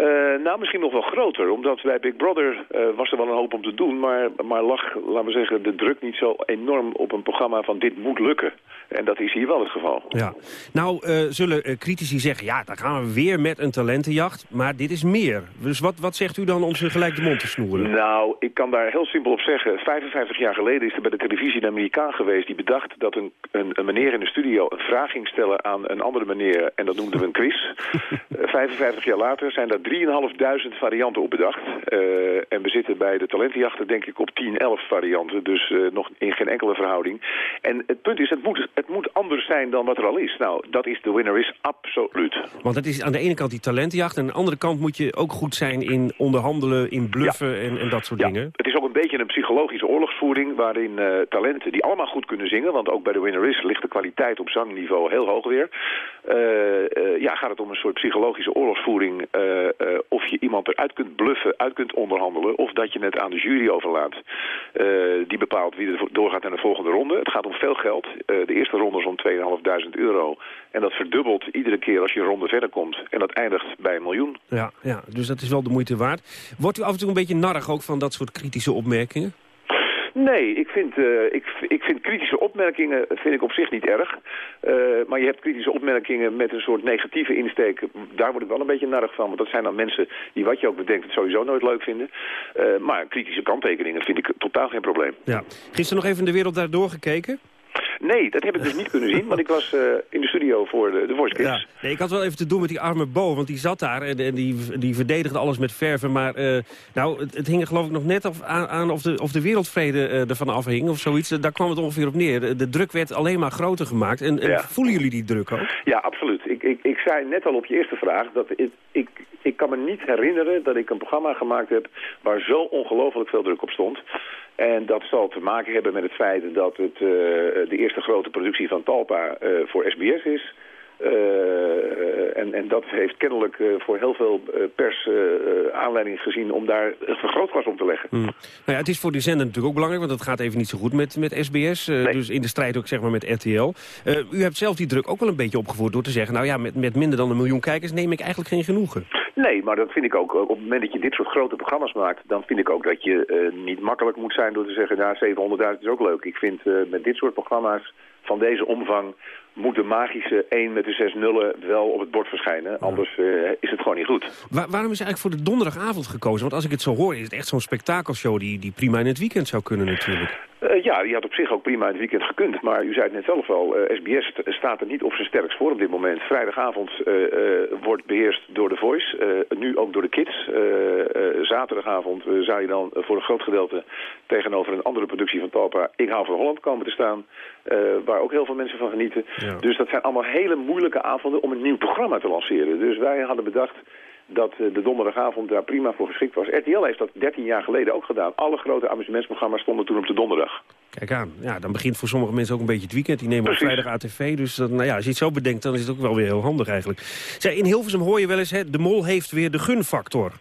Uh, nou, misschien nog wel groter, omdat bij Big Brother uh, was er wel een hoop om te doen, maar, maar lag, laten we zeggen, de druk niet zo enorm op een programma van dit moet lukken. En dat is hier wel het geval. Ja. Nou, uh, zullen critici zeggen, ja, dan gaan we weer met een talentenjacht, maar dit is meer. Dus wat, wat zegt u dan om ze gelijk de mond te snoeren? Nou, ik kan daar heel simpel op zeggen, 55 jaar geleden is er bij de televisie een Amerikaan geweest die bedacht dat een, een, een meneer in de studio een vraag ging stellen aan een andere meneer en dat noemden we een quiz. 55 jaar later zijn daar 3.500 varianten op bedacht. Uh, en we zitten bij de talentenjachten denk ik op 10, 11 varianten. Dus uh, nog in geen enkele verhouding. En het punt is, het moet, het moet anders zijn dan wat er al is. Nou, dat is de winner is absoluut. Want het is aan de ene kant die talentenjacht... en aan de andere kant moet je ook goed zijn in onderhandelen, in bluffen ja. en, en, dat soort ja. dingen. Het is ook een beetje een psychologische oorlogsvoering... waarin uh, talenten die allemaal goed kunnen zingen... want ook bij de winner is ligt de kwaliteit op zangniveau heel hoog weer... ja, gaat het om een soort psychologische oorlogsvoering... Of je iemand eruit kunt bluffen, uit kunt onderhandelen... of dat je het aan de jury overlaat. Die bepaalt wie er doorgaat naar de volgende ronde. Het gaat om veel geld. De eerste ronde om 2.500 euro. En dat verdubbelt iedere keer als je een ronde verder komt. En dat eindigt bij een miljoen. Ja, ja, dus dat is wel de moeite waard. Wordt u af en toe een beetje narrig ook van dat soort kritische opmerkingen? Nee, ik vind, uh, ik, ik vind kritische opmerkingen vind ik op zich niet erg. Uh, maar je hebt kritische opmerkingen met een soort negatieve insteek. Daar word ik wel een beetje narrig van. Want dat zijn dan mensen die wat je ook bedenkt het sowieso nooit leuk vinden. Uh, maar kritische kanttekeningen vind ik totaal geen probleem. Ja. Gisteren nog even in de wereld daar doorgekeken? Nee, dat heb ik dus niet kunnen zien, want ik was uh, in de studio voor de, de Voice Kids. Ja. Nee, ik had wel even te doen met die arme Bo, want die zat daar en, en die, die verdedigde alles met verven. Maar uh, nou, het, het, hing er geloof ik nog net of, aan, aan of, de, of de wereldvrede uh, ervan afhing of zoiets. Daar kwam het ongeveer op neer. De, de druk werd alleen maar groter gemaakt. En, en ja. voelen jullie die druk ook? Ja, absoluut. Ik, ik, ik zei net al op je eerste vraag dat ik, ik, ik kan me niet herinneren dat ik een programma gemaakt heb waar zo ongelooflijk veel druk op stond. En dat zal te maken hebben met het feit dat het uh, de eerste grote productie van Talpa uh, voor SBS is. Uh, en, en dat heeft kennelijk voor heel veel pers aanleiding gezien om daar een vergrootglas om te leggen. Mm. Nou ja, het is voor die zender natuurlijk ook belangrijk, want het gaat even niet zo goed met, met SBS. Nee. Dus in de strijd ook zeg maar met RTL. u hebt zelf die druk ook wel een beetje opgevoerd door te zeggen... nou ja, met, met minder dan een miljoen kijkers neem ik eigenlijk geen genoegen. Nee, maar dat vind ik ook. Op het moment dat je dit soort grote programma's maakt... dan vind ik ook dat je niet makkelijk moet zijn door te zeggen... nou, 700.000 is ook leuk. Ik vind met dit soort programma's van deze omvang... moet de magische 1 met de 6 nullen wel op het bord verschijnen. Ja. Anders uh, is het gewoon niet goed. Waar, waarom is eigenlijk voor de donderdagavond gekozen? Want als ik het zo hoor, is het echt zo'n spektakelshow... Die, die prima in het weekend zou kunnen natuurlijk. Uh, ja, die had op zich ook prima in het weekend gekund. Maar u zei het net zelf al, uh, SBS staat er niet op zijn sterkst voor op dit moment. Vrijdagavond wordt beheerst door The Voice, nu ook door de kids. zaterdagavond zou je dan voor een groot gedeelte tegenover een andere productie van Talpa... Ik hou van Holland komen te staan, waar ook heel veel mensen van genieten. Ja. Dus dat zijn allemaal hele moeilijke avonden om een nieuw programma te lanceren. Dus wij hadden bedacht dat de donderdagavond daar prima voor geschikt was. RTL heeft dat 13 jaar geleden ook gedaan. Alle grote amusementsprogramma's stonden toen op de donderdag. Kijk aan. Ja, dan begint voor sommige mensen ook een beetje het weekend. Die nemen op vrijdag ATV. Dus dan, nou ja, als je het zo bedenkt, dan is het ook wel weer heel handig eigenlijk. Zij, in Hilversum hoor je wel eens, hè, de mol heeft weer de gunfactor.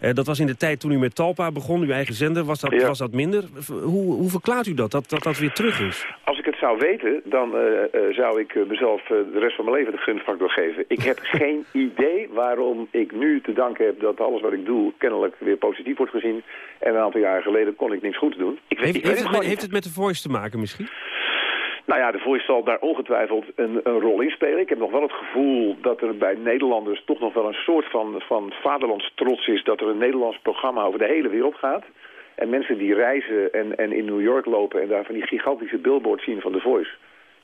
Uh, dat was in de tijd toen u met Talpa begon, uw eigen zender, was dat, ja. was dat minder. Hoe, hoe verklaart u dat, dat, dat dat weer terug is? Als ik het zou weten, dan uh, uh, zou ik mezelf de rest van mijn leven de gunfactor geven. Ik heb geen idee waarom ik nu te danken heb dat alles wat ik doe kennelijk weer positief wordt gezien. En een aantal jaren geleden kon ik niks goeds doen. Ik weet, heeft, heeft, het met, heeft het met de voice te maken misschien? Nou ja, de Voice zal daar ongetwijfeld een, een, rol in spelen. Ik heb nog wel het gevoel dat er bij Nederlanders toch nog wel een soort van, van vaderlandstrots is... dat er een Nederlands programma over de hele wereld gaat. En mensen die reizen en, en in New York lopen en daar van die gigantische billboards zien van The Voice...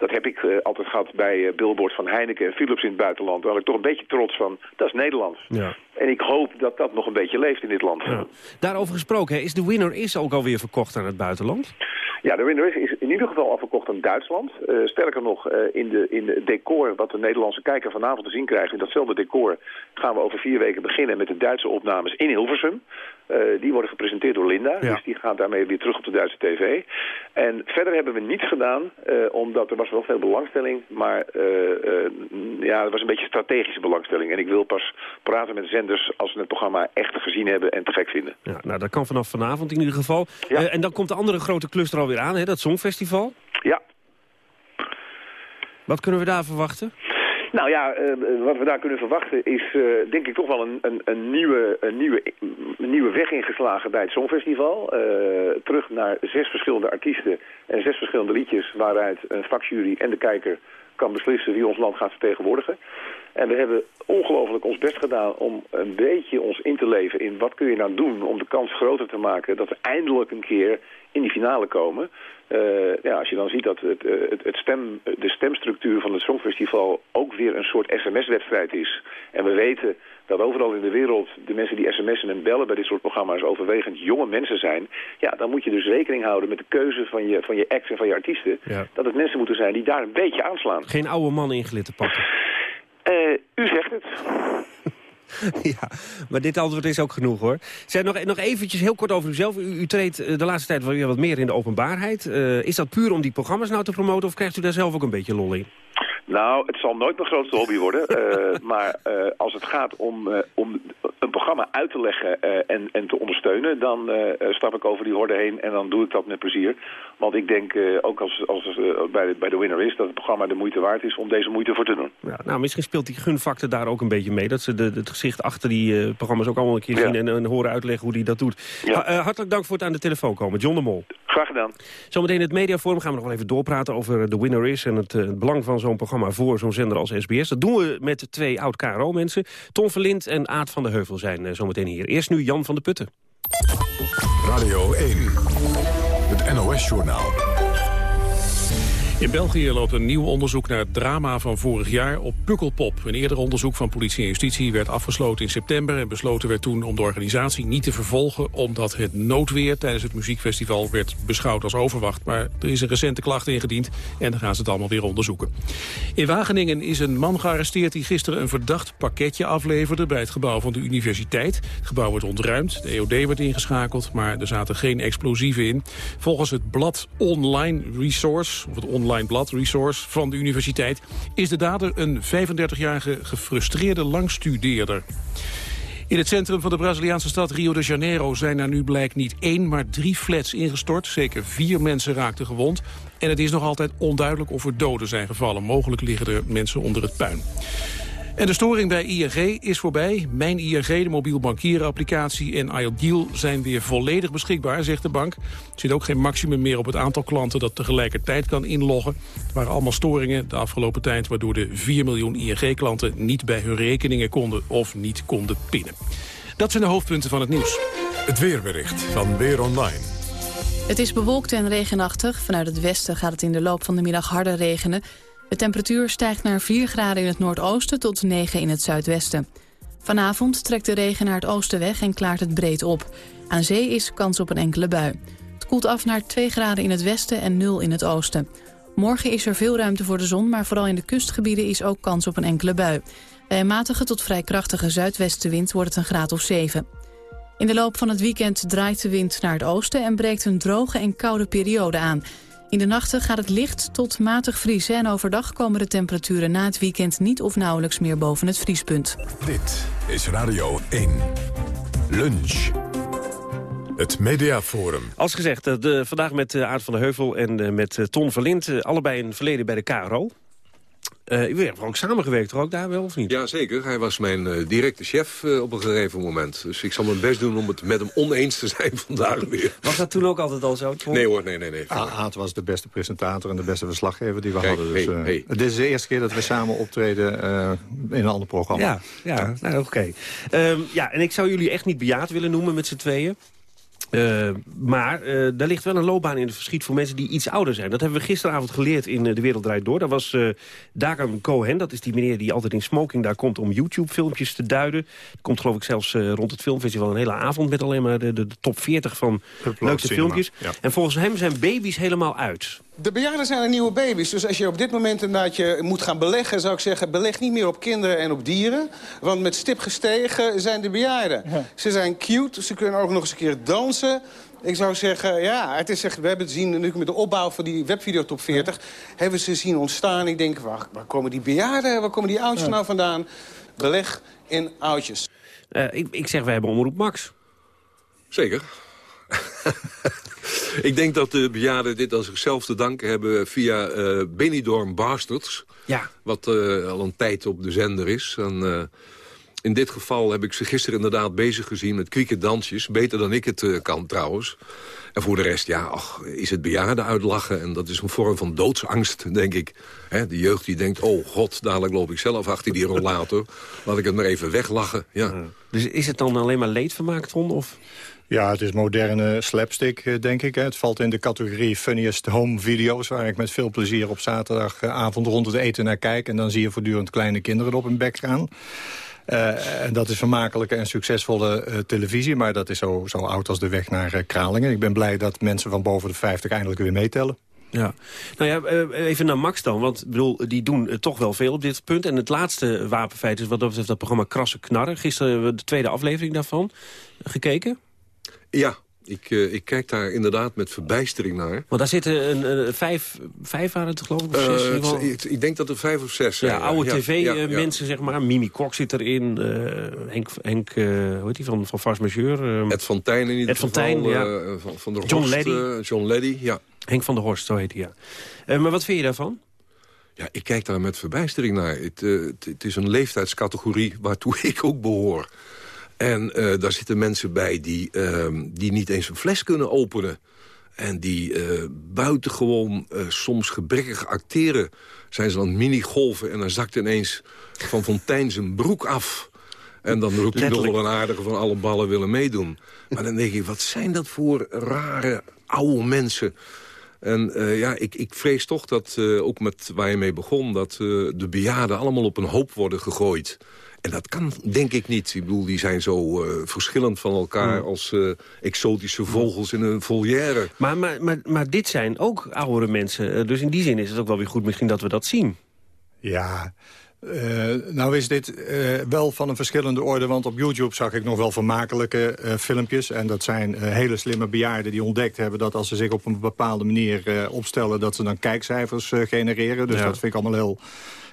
Dat heb ik uh, altijd gehad bij uh, billboards van Heineken en Philips in het buitenland. Waar ik toch een beetje trots van, dat is Nederlands. Ja. En ik hoop dat dat nog een beetje leeft in dit land. Ja. Daarover gesproken, hè, is de winner is ook alweer verkocht aan het buitenland? Ja, de winner is, in ieder geval al verkocht aan Duitsland. Uh, sterker nog, in, de, in de decor wat de Nederlandse kijker vanavond te zien krijgt... in datzelfde decor gaan we over vier weken beginnen met de Duitse opnames in Hilversum. Uh, die worden gepresenteerd door Linda, ja. dus die gaat daarmee weer terug op de Duitse tv. En verder hebben we niets gedaan, omdat er was wel veel belangstelling, maar ja, er was een beetje strategische belangstelling. En ik wil pas praten met zenders als ze het programma echt gezien hebben en te gek vinden. Ja, nou, dat kan vanaf vanavond in ieder geval. Ja. en dan komt de andere grote klus er alweer aan, hè, dat Songfestival. Ja. Wat kunnen we daar verwachten? Nou ja, uh, wat we daar kunnen verwachten is uh, denk ik toch wel een, een, een, nieuwe, een, nieuwe, een nieuwe weg ingeslagen bij het Songfestival. Uh, terug naar zes verschillende artiesten en zes verschillende liedjes waaruit een vakjury en de kijker kan beslissen wie ons land gaat vertegenwoordigen. En we hebben ongelooflijk ons best gedaan om een beetje ons in te leven in wat kun je nou doen om de kans groter te maken dat we eindelijk een keer in die finale komen. Uh, ja, als je dan ziet dat het, het, het stem, de stemstructuur van het Songfestival ook weer een soort sms-wedstrijd is. En we weten dat overal in de wereld de mensen die sms'en en bellen bij dit soort programma's overwegend jonge mensen zijn. Ja, dan moet je dus rekening houden met de keuze van je, van je acts en van je artiesten. Ja. Dat het mensen moeten zijn die daar een beetje aanslaan. Geen oude man in glitterpakken. Uh, u zegt het. ja, maar dit antwoord is ook genoeg hoor. Zeg, nog, nog eventjes heel kort over uzelf. U, u treedt de laatste tijd wel weer wat meer in de openbaarheid. Uh, is dat puur om die programma's nou te promoten of krijgt u daar zelf ook een beetje lol in? Nou, het zal nooit mijn grootste hobby worden. uh, maar uh, als het gaat om, uh, om een programma uit te leggen en, en te ondersteunen... dan stap ik over die horde heen en dan doe ik dat met plezier. Want ik denk, ook als, als het bij, de, bij de winner is... dat het programma de moeite waard is om deze moeite voor te doen. Ja, nou, misschien speelt die gunfactor daar ook een beetje mee. Dat ze de, het gezicht achter die programma's ook allemaal een keer ja. zien... En, en, horen uitleggen hoe die dat doet. Ja. hartelijk dank voor het aan de telefoon komen. John de Mol. Graag gedaan. Zometeen in het mediaforum gaan we nog wel even doorpraten over de winner is... en het, het belang van zo'n programma voor zo'n zender als SBS. Dat doen we met twee oud-KRO-mensen. Ton Verlind en Aad van der Heuvel zijn uh, zometeen hier. Eerst nu Jan van de Putten. Radio 1, het NOS-journaal. In België loopt een nieuw onderzoek naar het drama van vorig jaar op Pukkelpop. Een eerder onderzoek van politie en justitie werd afgesloten in september... en besloten werd toen om de organisatie niet te vervolgen... omdat het noodweer tijdens het muziekfestival werd beschouwd als overwacht. Maar er is een recente klacht ingediend en dan gaan ze het allemaal weer onderzoeken. In Wageningen is een man gearresteerd die gisteren een verdacht pakketje afleverde... bij het gebouw van de universiteit. Het gebouw wordt ontruimd, de EOD werd ingeschakeld... maar er zaten geen explosieven in. Volgens het blad Online Resource, of het online blad Resource van de universiteit... is de dader een 35-jarige gefrustreerde langstudeerder. In het centrum van de Braziliaanse stad Rio de Janeiro zijn er nu blijkt niet één, maar drie flats ingestort. Zeker vier mensen raakten gewond. En het is nog altijd onduidelijk of er doden zijn gevallen. Mogelijk liggen er mensen onder het puin. En de storing bij ING is voorbij. Mijn ING, de mobiel bankierenapplicatie en iDeal zijn weer volledig beschikbaar, zegt de bank. Er zit ook geen maximum meer op het aantal klanten dat tegelijkertijd kan inloggen. Er waren allemaal storingen de afgelopen tijd... waardoor de 4 miljoen ING-klanten niet bij hun rekeningen konden of niet konden pinnen. Dat zijn de hoofdpunten van het nieuws. Het weerbericht van Weer Online. Het is bewolkt en regenachtig. Vanuit het westen gaat het in de loop van de middag harder regenen. De temperatuur stijgt naar 4 graden in het noordoosten tot 9 in het zuidwesten. Vanavond trekt de regen naar het oosten weg en klaart het breed op. Aan zee is kans op een enkele bui. Het koelt af naar 2 graden in het westen en 0 in het oosten. Morgen is er veel ruimte voor de zon, maar vooral in de kustgebieden is ook kans op een enkele bui. Bij een matige tot vrij krachtige zuidwestenwind wordt het een graad of 7. In de loop van het weekend draait de wind naar het oosten en breekt een droge en koude periode aan. In de nachten gaat het licht tot matig vriezen en overdag komen de temperaturen na het weekend niet of nauwelijks meer boven het vriespunt. Dit is Radio 1. Lunch. Het Mediaforum. Als gezegd, de, vandaag met uh, Aard van der Heuvel en uh, met Ton Verlind. allebei een verleden bij de KRO. Uh, u heeft ook samengewerkt, toch ook daar wel, of niet? Ja, zeker. Hij was mijn uh, directe chef uh, op een gegeven moment. Dus ik zal mijn best doen om het met hem oneens te zijn vandaag weer. Was dat toen ook altijd al zo? Nee hoor, nee, nee. nee. Aad was de beste presentator en de beste verslaggever die we hadden. Dus, hey, hey. Het is de eerste keer dat we samen optreden in een ander programma. Ja, ja nou, oké. Okay. Um, ja, en ik zou jullie echt niet bejaard willen noemen met z'n tweeën. Uh, maar uh, daar ligt wel een loopbaan in het verschiet voor mensen die iets ouder zijn. Dat hebben we gisteravond geleerd in uh, De Wereld Draait Door. Daar was Dagan Cohen, dat is die meneer die altijd in smoking daar komt... om YouTube-filmpjes te duiden. Komt geloof ik zelfs rond het filmfestival een hele avond... met alleen maar de, de, de top 40 van leukste filmpjes. Ja. En volgens hem zijn baby's helemaal uit. De bejaarden zijn de nieuwe baby's. Dus als je op dit moment inderdaad je moet gaan beleggen... zou ik zeggen, beleg niet meer op kinderen en op dieren. Want met stip gestegen zijn de bejaarden. Ja. Ze zijn cute, ze kunnen ook nog eens een keer dansen. Ik zou zeggen, ja, het is echt, we hebben het zien nu met de opbouw van die webvideo top 40... hebben ze zien ontstaan. Ik denk, waar, waar komen die bejaarden, waar komen die oudjes ja. nou vandaan? Beleg in oudjes. Uh, ik, ik zeg, we hebben Omroep Max. Zeker. Ik denk dat de bejaarden dit aan zichzelf te danken hebben via uh, Benidorm Bastards. Ja. Wat uh, al een tijd op de zender is. En, uh, in dit geval heb ik ze gisteren inderdaad bezig gezien met kwieke dansjes. Beter dan ik het kan trouwens. En voor de rest, ja, ach, is het bejaarden uitlachen. En dat is een vorm van doodsangst, denk ik. He, de jeugd die denkt, oh god, dadelijk loop ik zelf achter die rollator. Laat ik het maar even weglachen. Ja. Dus is het dan alleen maar leedvermaak, Ton? Of... Ja, het is moderne slapstick, denk ik. Het valt in de categorie funniest home video's... waar ik met veel plezier op zaterdagavond rond het eten naar kijk. En dan zie je voortdurend kleine kinderen op hun bek gaan. Uh, en dat is vermakelijke en succesvolle uh, televisie. Maar dat is zo, zo oud als de weg naar Kralingen. Ik ben blij dat mensen van boven de 50 eindelijk weer meetellen. Ja, nou ja, even naar Max dan. Want bedoel, die doen toch wel veel op dit punt. En het laatste wapenfeit is wat dat betreft dat programma Krasse Knarren. Gisteren de tweede aflevering daarvan gekeken. Ja, ik, uh, ik kijk daar inderdaad met verbijstering naar. Want daar zitten een, vijf, vijf waren het geloof ik, of zes? Uh, ik, ik, denk dat er vijf of zes zijn. Ja, oude tv-mensen, ja, zeg maar. Mimi Kok zit erin. Henk, Henk hoe heet die, van, van Fars Majeur? Ed van Tijn in ieder Ed geval. Ed van Tijn. Van, van de John Horst, Leddy. John Leddy, ja. Henk van der Horst, zo heet hij, ja. maar wat vind je daarvan? Ja, ik kijk daar met verbijstering naar. Het, het, het is een leeftijdscategorie waartoe ik ook behoor. En uh, daar zitten mensen bij die, uh, die niet eens een fles kunnen openen. En die uh, buitengewoon soms gebrekkig acteren. Zijn ze het minigolven en dan zakt ineens Van Fontijn zijn broek af. En dan roept hij nog wel een aardige van alle ballen willen meedoen. Maar dan denk ik, wat zijn dat voor rare oude mensen... En uh, ja, ik, ik vrees toch dat, uh, ook met waar je mee begon... dat uh, de bejaarden allemaal op een hoop worden gegooid. En dat kan denk ik niet. Ik bedoel, die zijn zo uh, verschillend van elkaar mm. als uh, exotische vogels in een volière. Maar, maar, maar, maar dit zijn ook oudere mensen. Dus in die zin is het ook wel weer goed misschien dat we dat zien. Ja, uh, nou is dit uh, wel van een verschillende orde, want op YouTube zag ik nog wel vermakelijke uh, filmpjes. En dat zijn hele slimme bejaarden die ontdekt hebben dat als ze zich op een bepaalde manier opstellen... dat ze dan kijkcijfers genereren. Dus ja. dat vind ik allemaal heel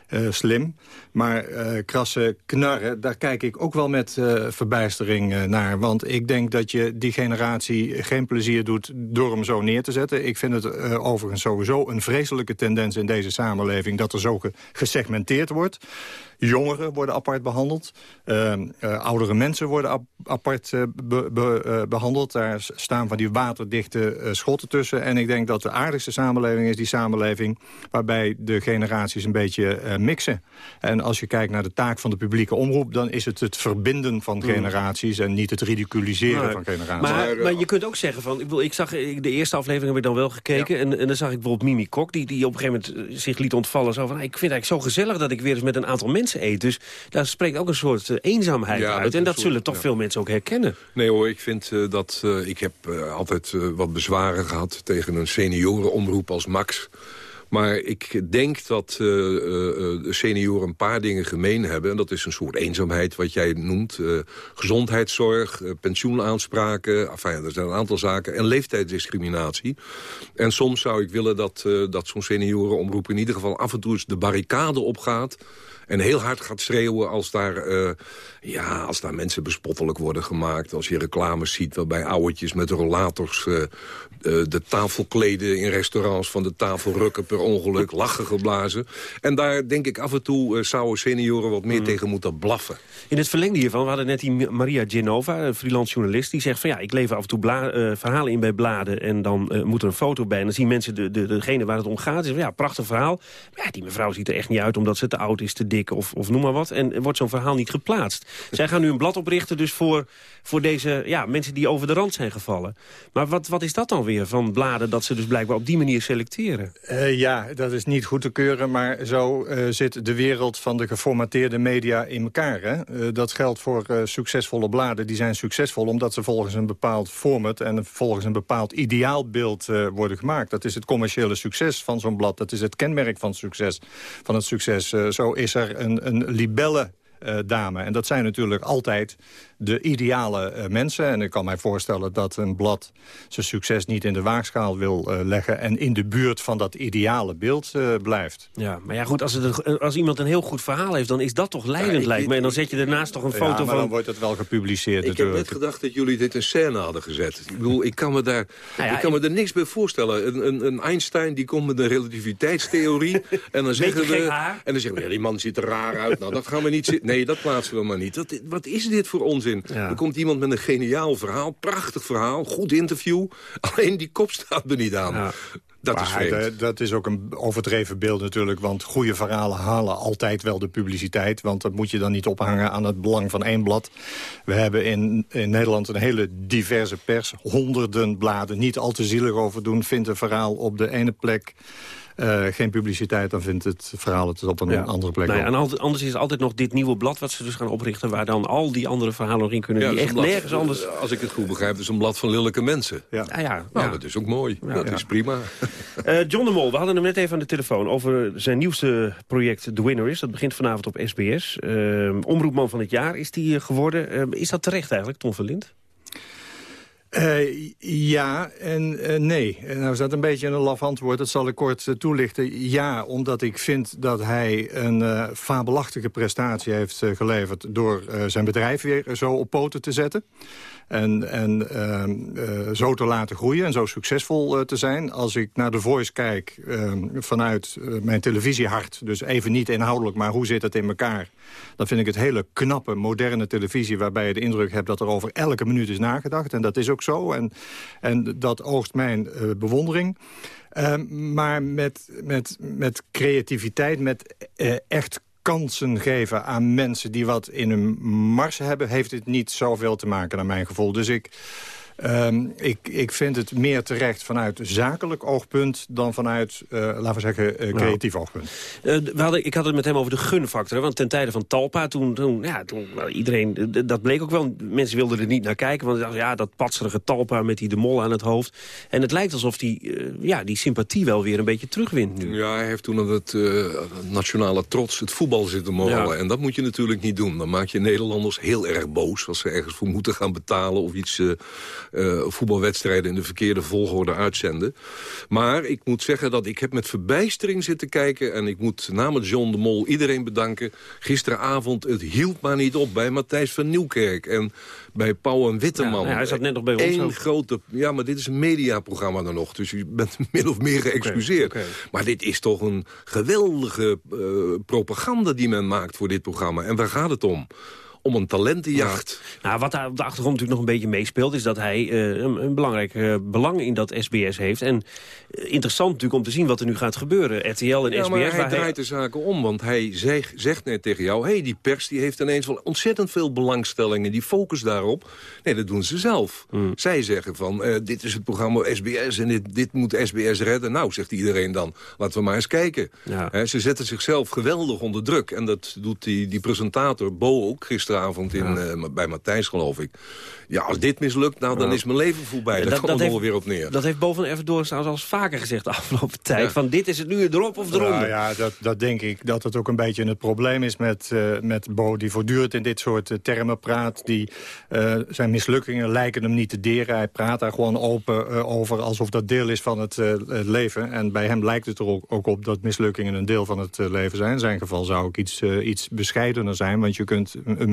uh, slim. Maar krasse knarren, daar kijk ik ook wel met uh, verbijstering naar. Want ik denk dat je die generatie geen plezier doet door hem zo neer te zetten. Ik vind het overigens sowieso een vreselijke tendens in deze samenleving... dat er zo ge gesegmenteerd wordt. Jongeren worden apart behandeld. Uh, oudere mensen worden ap apart be be behandeld. Daar staan van die waterdichte schotten tussen. En ik denk dat de aardigste samenleving is die samenleving... waarbij de generaties een beetje mixen. En als je kijkt naar de taak van de publieke omroep... dan is het het verbinden van generaties... en niet het ridiculiseren maar, van generaties. Maar, maar, je kunt ook zeggen van... Ik, ik zag de eerste aflevering heb ik dan wel gekeken... Ja. En, en dan zag ik bijvoorbeeld Mimi Kok... Die, die op een gegeven moment zich liet ontvallen. Zo van, ik vind het eigenlijk zo gezellig dat ik weer eens met een aantal mensen eet. Dus daar spreekt ook een soort eenzaamheid ja, uit. En dat soort, zullen toch ja. veel mensen ook herkennen. Nee hoor, ik vind uh, dat... Uh, ik heb altijd wat bezwaren gehad tegen een seniorenomroep als Max... Maar ik denk dat uh, uh, de senioren een paar dingen gemeen hebben. En dat is een soort eenzaamheid, wat jij noemt. Gezondheidszorg, pensioenaanspraken. Enfin, er zijn een aantal zaken. En leeftijdsdiscriminatie. En soms zou ik willen dat, dat zo'n seniorenomroep in ieder geval af en toe eens de barricade opgaat en heel hard gaat schreeuwen als daar, ja, als daar mensen bespottelijk worden gemaakt. Als je reclames ziet waarbij ouwetjes met rollators uh, de tafel kleden in restaurants van de tafel rukken per motorongeluk, lachen geblazen. En daar denk ik af en toe uh, zouden senioren wat meer tegen moeten blaffen. In het verlengde hiervan, we hadden net die Maria Genova, een freelance journalist... die zegt van ja, ik lever af en toe uh, verhalen in bij bladen... en dan moet er een foto bij. En dan zien mensen de, de, degene waar het om gaat. Zeggen, ja, prachtig verhaal. Maar ja, die mevrouw ziet er echt niet uit omdat ze te oud is, te dik of, of noem maar wat. En wordt zo'n verhaal niet geplaatst. Zij gaan nu een blad oprichten dus voor, voor deze ja, mensen die over de rand zijn gevallen. Maar wat, wat is dat dan weer van bladen dat ze dus blijkbaar op die manier selecteren? Uh, ja, dat is niet goed te keuren, maar zo uh, zit de wereld van de geformateerde media in elkaar. Hè? Uh, dat geldt voor succesvolle bladen. Die zijn succesvol omdat ze volgens een bepaald format en volgens een bepaald ideaalbeeld worden gemaakt. Dat is het commerciële succes van zo'n blad. Dat is het kenmerk van, succes, van het succes. zo is er een, een libelle dame. En dat zijn natuurlijk altijd de ideale uh, mensen. En ik kan mij voorstellen dat een blad zijn succes niet in de waagschaal wil uh, leggen... en in de buurt van dat ideale beeld blijft. Ja, maar ja goed, als, het, als iemand een heel goed verhaal heeft... dan is dat toch leidend, ja, lijkt me. En dan zet je ernaast toch een foto ja, maar dan wordt het wel gepubliceerd Ik heb net gedacht dat jullie dit in scène hadden gezet. Ik bedoel, ik kan me, daar, nou ik kan me er niks bij voorstellen. Een, een, een Einstein die komt met de relativiteitstheorie... en dan zeggen we... En dan zeggen we, ja, die man ziet er raar uit. Nou, dat gaan we niet. Nee, dat plaatsen we maar niet. Dat, wat is dit voor onzin? Er komt iemand met een geniaal verhaal, prachtig verhaal, goed interview. Alleen die kop staat er niet aan. Ja. Dat maar is vreemd. dat is ook een overdreven beeld natuurlijk. Want goede verhalen halen altijd wel de publiciteit. Want dat moet je dan niet ophangen aan het belang van één blad. We hebben in, in Nederland een hele diverse pers. Honderden bladen. Niet al te zielig over doen. Vindt een verhaal op de ene plek uh, geen publiciteit, dan vindt het verhaal het op een andere plek. Nou ja, en anders is altijd nog dit nieuwe blad wat ze dus gaan oprichten... waar dan al die andere verhalen nog in kunnen, ja, die echt blad, nergens anders... Als ik het goed begrijp, is een blad van lelijke mensen. Ja, ja, ja. Nou, dat is ook mooi. dat is prima. Uh, John de Mol, we hadden hem net even aan de telefoon... over zijn nieuwste project The Winner is. Dat begint vanavond op SBS. Uh, omroepman van het jaar is die geworden. is dat terecht eigenlijk, Tom Verlind? Uh, ja en uh, nee. Nou is dat een beetje een laf antwoord. Dat zal ik kort toelichten. Ja, omdat ik vind dat hij een fabelachtige prestatie heeft geleverd... door zijn bedrijf weer zo op poten te zetten. En, en uh, zo te laten groeien en zo succesvol uh, te zijn. Als ik naar The Voice kijk uh, vanuit mijn televisiehart... dus even niet inhoudelijk, maar hoe zit het in elkaar... dan vind ik het hele knappe, moderne televisie... waarbij je de indruk hebt dat er over elke minuut is nagedacht. En dat is ook zo. En, en dat oogst mijn bewondering. Ehm, maar met, met, met creativiteit, met echt kansen geven aan mensen die wat in hun mars hebben... heeft het niet zoveel te maken naar mijn gevoel. Dus ik Um, ik, ik vind het meer terecht vanuit zakelijk oogpunt... dan vanuit, uh, laten we zeggen, uh, creatief oogpunt. Uh, we hadden, ik had het met hem over de gunfactor. Want ten tijde van Talpa, toen, toen, ja, toen nou, iedereen... Dat bleek ook wel, mensen wilden er niet naar kijken. Want dachten, ja, dat patserige Talpa met die de mol aan het hoofd. En het lijkt alsof die, ja, die sympathie wel weer een beetje terugwint nu. Ja, hij heeft toen het nationale trots, het voetbal zitten molen. En dat moet je natuurlijk niet doen. Dan maak je Nederlanders heel erg boos... als ze ergens voor moeten gaan betalen of iets uh, voetbalwedstrijden in de verkeerde volgorde uitzenden. Maar ik moet zeggen dat ik heb met verbijstering zitten kijken... en ik moet namens John de Mol iedereen bedanken. Gisteravond, het hield maar niet op bij Matthijs van Nieuwkerk... en bij Pauw en Witteman. Ja, hij zat net nog bij ons. Eén grote, ja, maar dit is een mediaprogramma dan nog. Dus je bent min of meer geëxcuseerd. Maar dit is toch een geweldige uh, propaganda die men maakt voor dit programma. En waar gaat het om? Om een talentenjacht. Nou, wat daar op de achtergrond natuurlijk nog een beetje meespeelt... is dat hij uh, een, een, belangrijk uh, belang in dat SBS heeft. En uh, interessant natuurlijk om te zien wat er nu gaat gebeuren. RTL en ja, SBS... Maar hij draait de zaken om, want hij zeg, zegt net tegen jou... hé, hey, die pers die heeft ineens wel ontzettend veel belangstellingen. Die focus daarop. Nee, dat doen ze zelf. Hmm. Zij zeggen van, dit is het programma SBS en dit, dit moet SBS redden. Nou, zegt iedereen dan, laten we maar eens kijken. Ja. ze zetten zichzelf geweldig onder druk. En dat doet die, die presentator Bo ook gisteren gisteravond in, ja. uh, bij Matthijs, geloof ik. Ja, als dit mislukt, nou, dan ja. is mijn leven voorbij. Dat, dat komt er weer op neer. Dat heeft Boven Even al vaker gezegd de afgelopen tijd. Ja. Van dit is het nu erop of eronder. Nou ja, dat, dat denk ik dat het ook een beetje het probleem is met, uh, met Bo... die voortdurend in dit soort uh, termen praat. Die, zijn mislukkingen lijken hem niet te deren. Hij praat daar gewoon open over alsof dat deel is van het leven. En bij hem lijkt het er ook, ook, op dat mislukkingen een deel van het leven zijn. In zijn geval zou ik iets, iets bescheidener zijn. Want je kunt een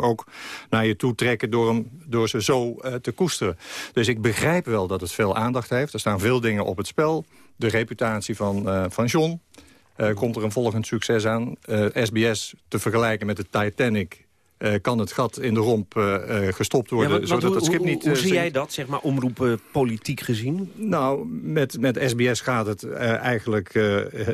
ook naar je toe trekken... door, hem, door ze zo te koesteren. Dus ik begrijp wel dat het veel aandacht heeft. Er staan veel dingen op het spel. De reputatie van, van John... komt er een volgend succes aan. SBS te vergelijken met de Titanic uh, kan het gat in de romp uh, gestopt worden. Ja, zodat hoe, het schip niet, hoe, zie jij dat, zeg maar, omroepen politiek gezien? Nou, met, met SBS gaat het eigenlijk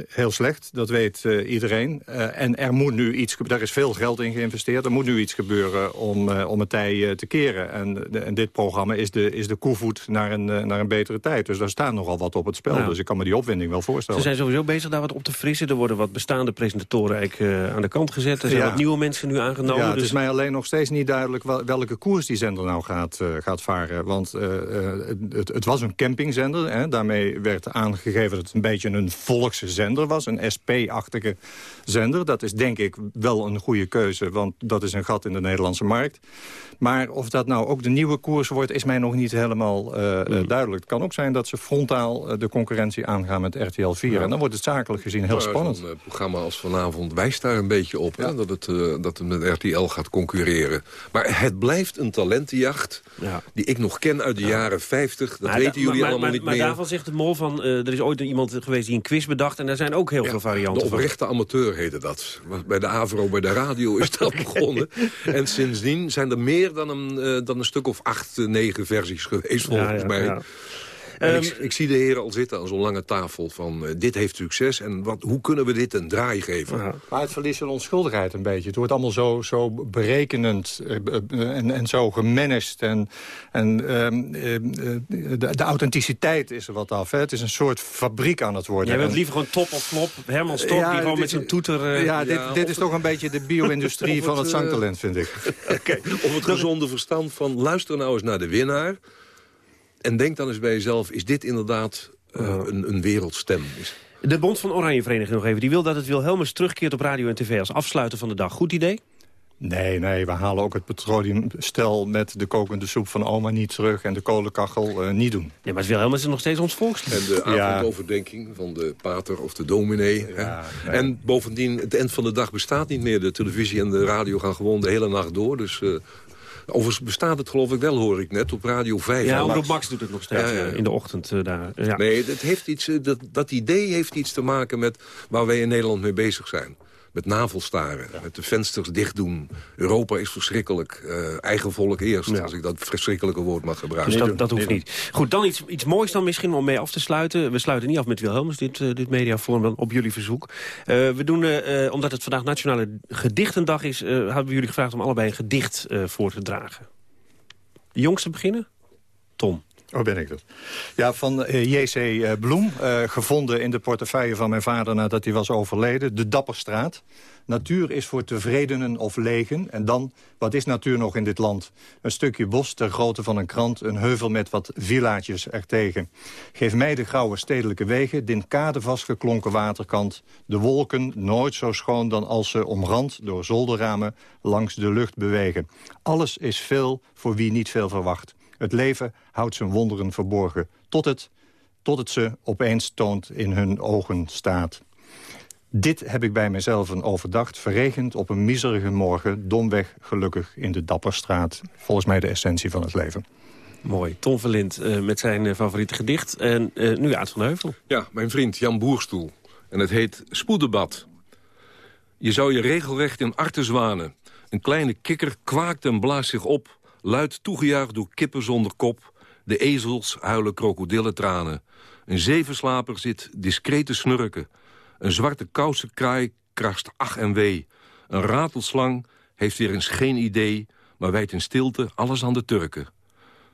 heel slecht. Dat weet iedereen. en er moet nu iets... Daar is veel geld in geïnvesteerd. Er moet nu iets gebeuren om, om het tij te keren. En, en dit programma is de, is de koevoet naar een, naar een betere tijd. Dus daar staat nogal wat op het spel. Dus ik kan me die opwinding wel voorstellen. Ze zijn sowieso bezig daar wat op te frissen. Er worden wat bestaande presentatoren eigenlijk, aan de kant gezet. Er zijn Ja. wat nieuwe mensen nu aangenomen. Ja, dus mij alleen nog steeds niet duidelijk wel- welke koers die zender nou gaat, eh, gaat varen. Want eh, eh, het, het was een campingzender. Hè. Daarmee werd aangegeven dat het een beetje een volkse zender was. Een SP-achtige zender. Dat is denk ik wel een goede keuze, want dat is een gat in de Nederlandse markt. Maar of dat nou ook de nieuwe koers wordt, is mij nog niet helemaal eh, duidelijk. Het kan ook zijn dat ze frontaal de concurrentie aangaan met RTL 4. En dan wordt het zakelijk gezien heel Maar spannend. Eh, programma als vanavond wijst daar een beetje op. Hè? Dat, het, dat het met RTL gaat concurreren. Maar het blijft een talentenjacht die ik nog ken uit de jaren 50. Dat Maar weten jullie maar, allemaal maar, niet maar meer. daarvan zegt de mol van... eh, er is ooit iemand geweest die een quiz bedacht... en daar zijn ook heel veel De varianten van. oprechte amateur heette dat. Bij de AVRO, bij de radio is dat begonnen. En sindsdien zijn er meer dan een, eh, dan een stuk of acht, negen versies geweest, volgens ja, mij. Ja. Ehm, ik, ik zie de heren al zitten aan zo'n lange tafel van... eh, dit heeft succes en wat, hoe kunnen we dit een draai geven? Maar het verliest zijn onschuldigheid een beetje. Het wordt allemaal zo, zo berekenend eh, en, en zo gemanaged. En, en ehm, eh, de, de authenticiteit is er wat af. Hè. Het is een soort fabriek aan het worden. Jij wilt En- liever gewoon top of flop. Herman Stok, die gewoon dit- met zijn toeter... ja, dit, dit is toch een beetje de bio-industrie van het, zangtalent, vind ik. Of het gezonde verstand van luister nou eens naar de winnaar... en denk dan eens bij jezelf, is dit inderdaad eh, een, een wereldstem? Is, De Bond van Oranje Vereniging nog even. Die wil dat het Wilhelmus terugkeert op radio en tv als afsluiter van de dag. Goed idee? Nee, nee, we halen ook het petroleumstel met de kokende soep van oma niet terug... en de kolenkachel eh, niet doen. Ja, maar het Wilhelmus is nog steeds ons volkslied. en de Ja. avondoverdenking van de pater of de dominee. hè. En bovendien, het eind van de dag bestaat niet meer. De televisie en de radio gaan gewoon de hele nacht door. Dus eh, overigens bestaat het geloof ik wel, hoor ik net, op Radio 5. Ja, Omroep Max doet het nog steeds Ja, ja, ja. eh, in de ochtend eh, daar. Ja. Nee, dat, heeft iets, eh, dat, dat idee heeft iets te maken met waar wij in Nederland mee bezig zijn. Met navelstaren, met de vensters dicht doen. Europa is verschrikkelijk. eh, eigen volk eerst, als ik dat verschrikkelijke woord mag gebruiken. Dus dat, dat hoeft niet. Goed, dan iets, iets moois dan misschien om mee af te sluiten. We sluiten niet af met Wilhelmus, dit, eh, dit mediaforum, dan op jullie verzoek. Eh, we doen, omdat het vandaag Nationale Gedichtendag is... eh, hebben we jullie gevraagd om allebei een gedicht eh, voor te dragen. De jongste beginnen? Tom. Oh, ben ik dat. Ja, van eh, J.C. eh, Bloem, eh, gevonden in de portefeuille van mijn vader nadat hij was overleden. De Dapperstraat. Natuur is voor tevredenen of legen. En dan, wat is natuur nog in dit land? Een stukje bos ter grootte van een krant, een heuvel met wat villaatjes ertegen. Geef mij de grauwe stedelijke wegen, din kade vastgeklonken waterkant. De wolken, nooit zo schoon dan als ze omrand door zolderramen langs de lucht bewegen. Alles is veel voor wie niet veel verwacht. Het leven houdt zijn wonderen verborgen, tot het, tot het ze opeens toont in hun ogen staat. Dit heb ik bij mezelf een overdacht, verregend op een miserige morgen... domweg gelukkig in de Dapperstraat. Volgens mij de essentie van het leven. Mooi. Tom Verlind eh, met zijn eh, favoriete gedicht. En eh, nu Aad van de Heuvel. Ja, mijn vriend Jan Boerstoel. En het heet Spoeddebat. Je zou je regelrecht in arten zwanen. Een kleine kikker kwaakt en blaast zich op. Luid toegejuicht door kippen zonder kop. De ezels huilen krokodillentranen. Een zevenslaper zit discreet te snurken. Een zwarte kousenkraai krast ach en wee. Een ratelslang heeft weer eens geen idee... maar wijt in stilte alles aan de Turken.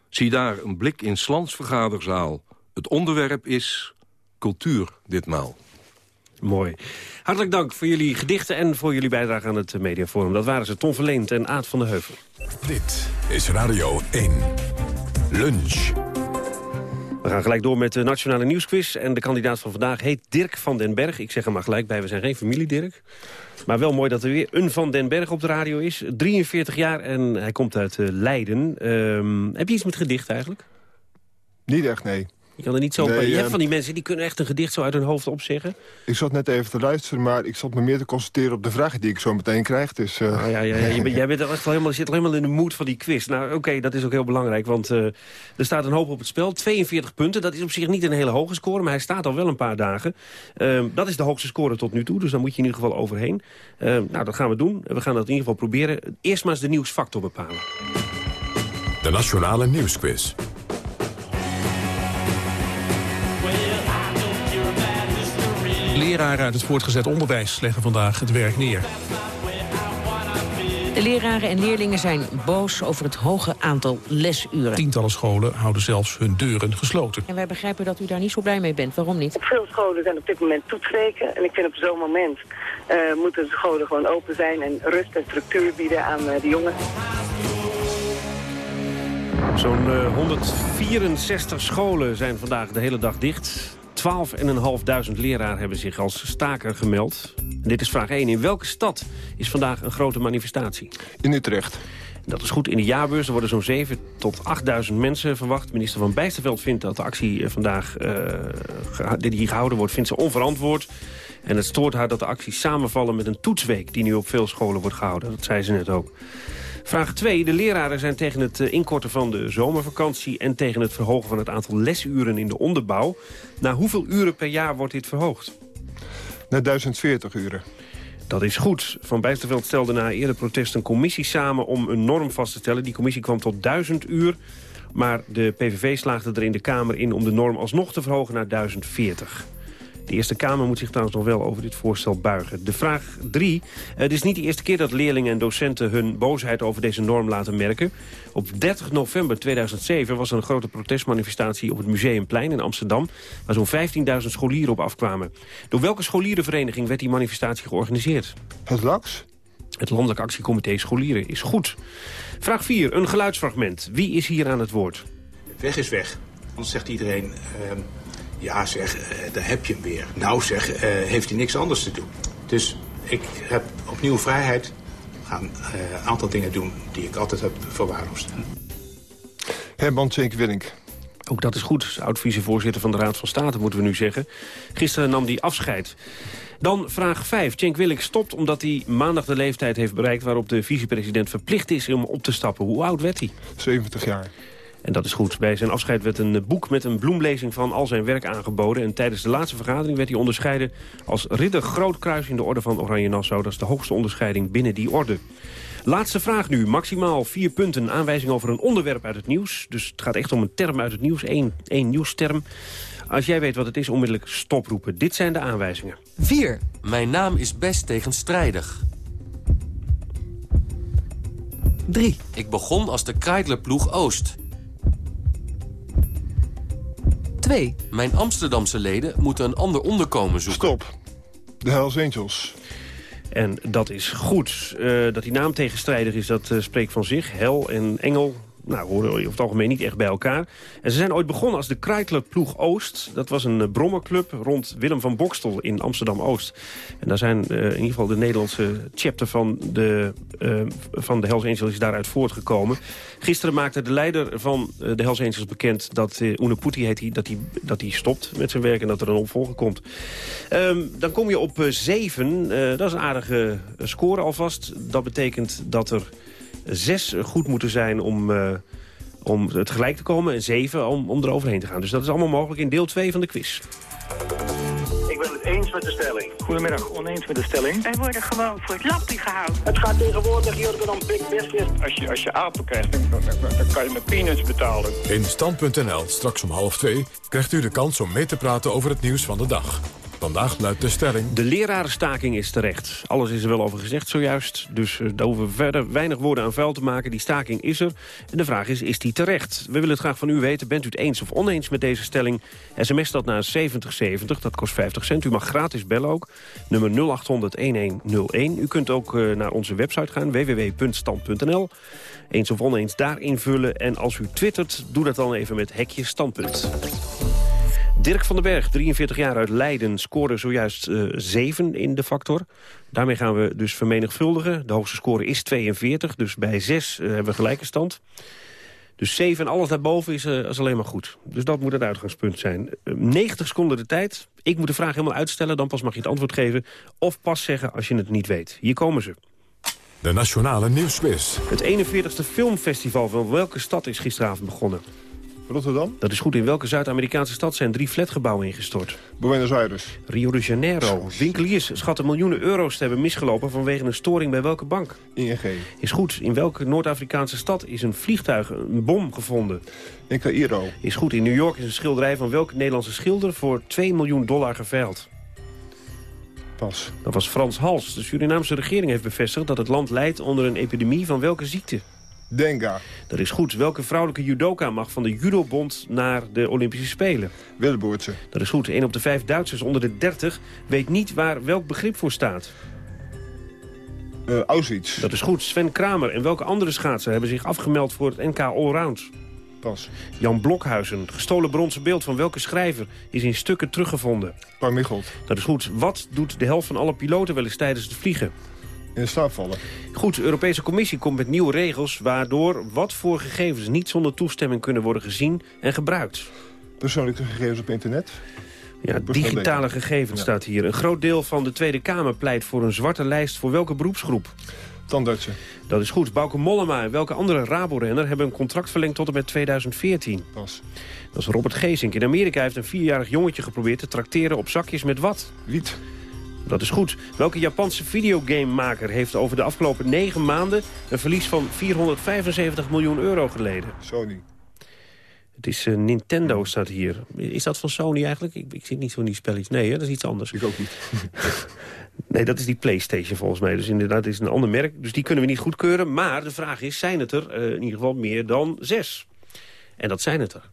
Zie daar een blik in Slans vergaderzaal. Het onderwerp is cultuur ditmaal. Mooi. Hartelijk dank voor jullie gedichten en voor jullie bijdrage aan het Mediaforum. Dat waren ze, Tom Verleend en Aad van de Heuvel. Dit is Radio 1. Lunch. We gaan gelijk door met de Nationale Nieuwsquiz. En de kandidaat van vandaag heet Dirk van den Berg. Ik zeg hem maar gelijk bij, we zijn geen familie Dirk. Maar wel mooi dat er weer een Van den Berg op de radio is. 43 jaar en hij komt uit eh, Leiden. Ehm, heb je iets met gedicht eigenlijk? Niet echt, nee. Je kan er niet zo... Nee, je hebt eh, van die mensen die kunnen echt een gedicht zo uit hun hoofd opzeggen. Ik zat net even te luisteren, maar ik zat me meer te concentreren op de vragen die ik zo meteen krijg. Dus, eh, Oh, ja, ja, ja. Je bent- jij bent er echt wel helemaal, zit al helemaal in de mood van die quiz. Nou, oké, dat is ook heel belangrijk, want eh, er staat een hoop op het spel. 42 punten, dat is op zich niet een hele hoge score, maar hij staat al wel een paar dagen. Ehm, dat is de hoogste score tot nu toe, dus daar moet je in ieder geval overheen. Ehm, nou, dat gaan we doen. We gaan dat in ieder geval proberen. Eerst maar eens de nieuwsfactor bepalen. De Nationale Nieuwsquiz. Leraren uit het voortgezet onderwijs leggen vandaag het werk neer. De leraren en leerlingen zijn boos over het hoge aantal lesuren. Tientallen scholen houden zelfs hun deuren gesloten. En wij begrijpen dat u daar niet zo blij mee bent. Waarom niet? Op veel scholen zijn op dit moment toetsweken. En ik vind op zo'n moment eh, moeten de scholen gewoon open zijn en rust en structuur bieden aan eh, de jongen. Zo'n eh, 164 scholen zijn vandaag de hele dag dicht. 12.500 leraren hebben zich als staker gemeld. En dit is vraag 1. In welke stad is vandaag een grote manifestatie? In Utrecht. Dat is goed. In de jaarbeurs worden zo'n 7 tot 8.000 mensen verwacht. Minister van Bijsterveld vindt dat de actie eh, vandaag eh, die hier gehouden wordt... vindt ze onverantwoord. En het stoort haar dat de acties samenvallen met een toetsweek... die nu op veel scholen wordt gehouden. Dat zei ze net ook. Vraag 2. De leraren zijn tegen het eh, inkorten van de zomervakantie... en tegen het verhogen van het aantal lesuren in de onderbouw. Na hoeveel uren per jaar wordt dit verhoogd? Naar 1040 uren. Dat is goed. Van Bijsterveld stelde na eerder protest een commissie samen om een norm vast te stellen. Die commissie kwam tot 1000 uur. Maar de PVV slaagde er in de Kamer in om de norm alsnog te verhogen naar 1040. De Eerste Kamer moet zich trouwens nog wel over dit voorstel buigen. De vraag 3. Het is niet de eerste keer dat leerlingen en docenten hun boosheid over deze norm laten merken. Op 30 november 2007 was er een grote protestmanifestatie op het Museumplein in Amsterdam... waar zo'n 15.000 scholieren op afkwamen. Door welke scholierenvereniging werd die manifestatie georganiseerd? Het LAX? Het Landelijk Actiecomité Scholieren is goed. Vraag 4. Een geluidsfragment. Wie is hier aan het woord? Weg is weg. Anders zegt iedereen, ehm, ja zeg, eh, daar heb je hem weer. Nou zeg, eh, heeft hij niks anders te doen. Dus ik heb opnieuw vrijheid. We gaan eh, een aantal dingen doen die ik altijd heb verwaarloosd. Herman Cenk Willink. Ook dat is goed. Oud-vicevoorzitter van de Raad van State, moeten we nu zeggen. Gisteren nam hij afscheid. Dan vraag 5. Cenk Willink stopt omdat hij maandag de leeftijd heeft bereikt... waarop de vicepresident verplicht is om op te stappen. Hoe oud werd hij? 70 jaar. En dat is goed. Bij zijn afscheid werd een boek met een bloemlezing van al zijn werk aangeboden. En tijdens de laatste vergadering werd hij onderscheiden als ridder Grootkruis in de orde van Oranje Nassau. Dat is de hoogste onderscheiding binnen die orde. Laatste vraag nu. Maximaal vier punten. Aanwijzing over een onderwerp uit het nieuws. Dus het gaat echt om een term uit het nieuws. Eén, één nieuwsterm. Als jij weet wat het is, onmiddellijk stoproepen. Dit zijn de aanwijzingen. 4. Mijn naam is best tegenstrijdig. 3. Ik begon als de Kreidlerploeg Oost. 2. Mijn Amsterdamse leden moeten een ander onderkomen zoeken. Stop. De Hells Angels. En dat is goed. Eh, dat die naam tegenstrijdig is, dat eh, spreekt van zich. Hel en Engel nou, horen over het algemeen niet echt bij elkaar. En ze zijn ooit begonnen als de Kreitler Ploeg Oost. Dat was een eh, brommerclub rond Willem van Bokstel in Amsterdam-Oost. En daar zijn eh, in ieder geval de Nederlandse chapter van de, eh, van de Hells Angels daaruit voortgekomen. Gisteren maakte de leider van de Hells Angels bekend dat uh, Unaputi heet hij, dat hij dat hij stopt met zijn werk en dat er een opvolger komt. Ehm, dan kom je op uh, 7. dat is een aardige score alvast. Dat betekent dat er zes goed moeten zijn om, uh, om het gelijk te komen... en zeven om, om eroverheen te gaan. Dus dat is allemaal mogelijk in deel 2 van de quiz. Ik ben het eens met de stelling. Goedemiddag, oneens met de stelling. Wij worden gewoon voor het lappie gehouden. Het gaat tegenwoordig hier om big business. Als je, als je apen krijgt, dan, dan, dan kan je met peanuts betalen. In Stand.nl, straks om half twee, krijgt u de kans om mee te praten over het nieuws van de dag. Vandaag luidt de stelling... De lerarenstaking is terecht. Alles is er wel over gezegd zojuist. Dus uh, daar hoeven we verder weinig woorden aan vuil te maken. Die staking is er. En de vraag is, is die terecht? We willen het graag van u weten. Bent u het eens of oneens met deze stelling? SMS dat naar 7070. Dat kost 50 cent. U mag gratis bellen ook. Nummer 0800-1101. U kunt ook uh, naar onze website gaan. www.stand.nl Eens of oneens daar invullen. En als u twittert, doe dat dan even met hekje standpunt. Dirk van den Berg, 43 jaar uit Leiden, scoorde zojuist uh, 7 in de factor. Daarmee gaan we dus vermenigvuldigen. De hoogste score is 42, dus bij 6 uh, hebben we gelijke stand. Dus 7 en alles daarboven is, eh, is alleen maar goed. Dus dat moet het uitgangspunt zijn. Eh, 90 seconden de tijd. Ik moet de vraag helemaal uitstellen, dan pas mag je het antwoord geven. Of pas zeggen als je het niet weet. Hier komen ze. De Nationale Nieuwsquiz. Het 41ste filmfestival van welke stad is gisteravond begonnen? Rotterdam? Dat is goed. In welke Zuid-Amerikaanse stad zijn drie flatgebouwen ingestort? Buenos Aires. Rio de Janeiro. Winkeliers schatten miljoenen euro's te hebben misgelopen... vanwege een storing bij welke bank? ING. Is goed. In welke Noord-Afrikaanse stad is een vliegtuig, een bom, gevonden? In Cairo. Is goed. In New York is een schilderij van welke Nederlandse schilder... voor 2 miljoen dollar geveild? Pas. Dat was Frans Hals. De Surinaamse regering heeft bevestigd dat het land leidt onder een epidemie van welke ziekte? Denga. Dat is goed. Welke vrouwelijke judoka mag van de judobond naar de Olympische Spelen? Willeboortse. Dat is goed. Een op de vijf Duitsers onder de 30 weet niet waar welk begrip voor staat. Uh, Auschwitz. Dat is goed. Sven Kramer en welke andere schaatser hebben zich afgemeld voor het NK Allround? Pas. Jan Blokhuizen. Gestolen bronzen beeld van welke schrijver is in stukken teruggevonden? Paul Michelt. Dat is goed. Wat doet de helft van alle piloten wel eens tijdens het vliegen? In de slaap vallen. Goed, de Europese Commissie komt met nieuwe regels... waardoor wat voor gegevens niet zonder toestemming kunnen worden gezien en gebruikt. Persoonlijke gegevens op internet? Ja, digitale gegevens ja. staat hier. Een groot deel van de Tweede Kamer pleit voor een zwarte lijst voor welke beroepsgroep? Tandartsen. Dat is goed. Bauke Mollema en welke andere Rabo-renner hebben een contract verlengd tot en met 2014? Pas. Dat is Robert Geesink. In Amerika heeft een vierjarig jongetje geprobeerd te trakteren op zakjes met wat? Wiet. Dat is goed. Welke Japanse videogamemaker heeft over de afgelopen negen maanden... een verlies van 475 miljoen euro geleden? Sony. Het is uh, Nintendo, staat hier. Is dat van Sony eigenlijk? Ik, ik zit niet zo in die spelletjes. Nee, hè? dat is iets anders. Ik ook niet. nee, dat is die Playstation volgens mij. Dus inderdaad, het is een ander merk. Dus die kunnen we niet goedkeuren. Maar de vraag is, zijn het er uh, in ieder geval meer dan zes? En dat zijn het er.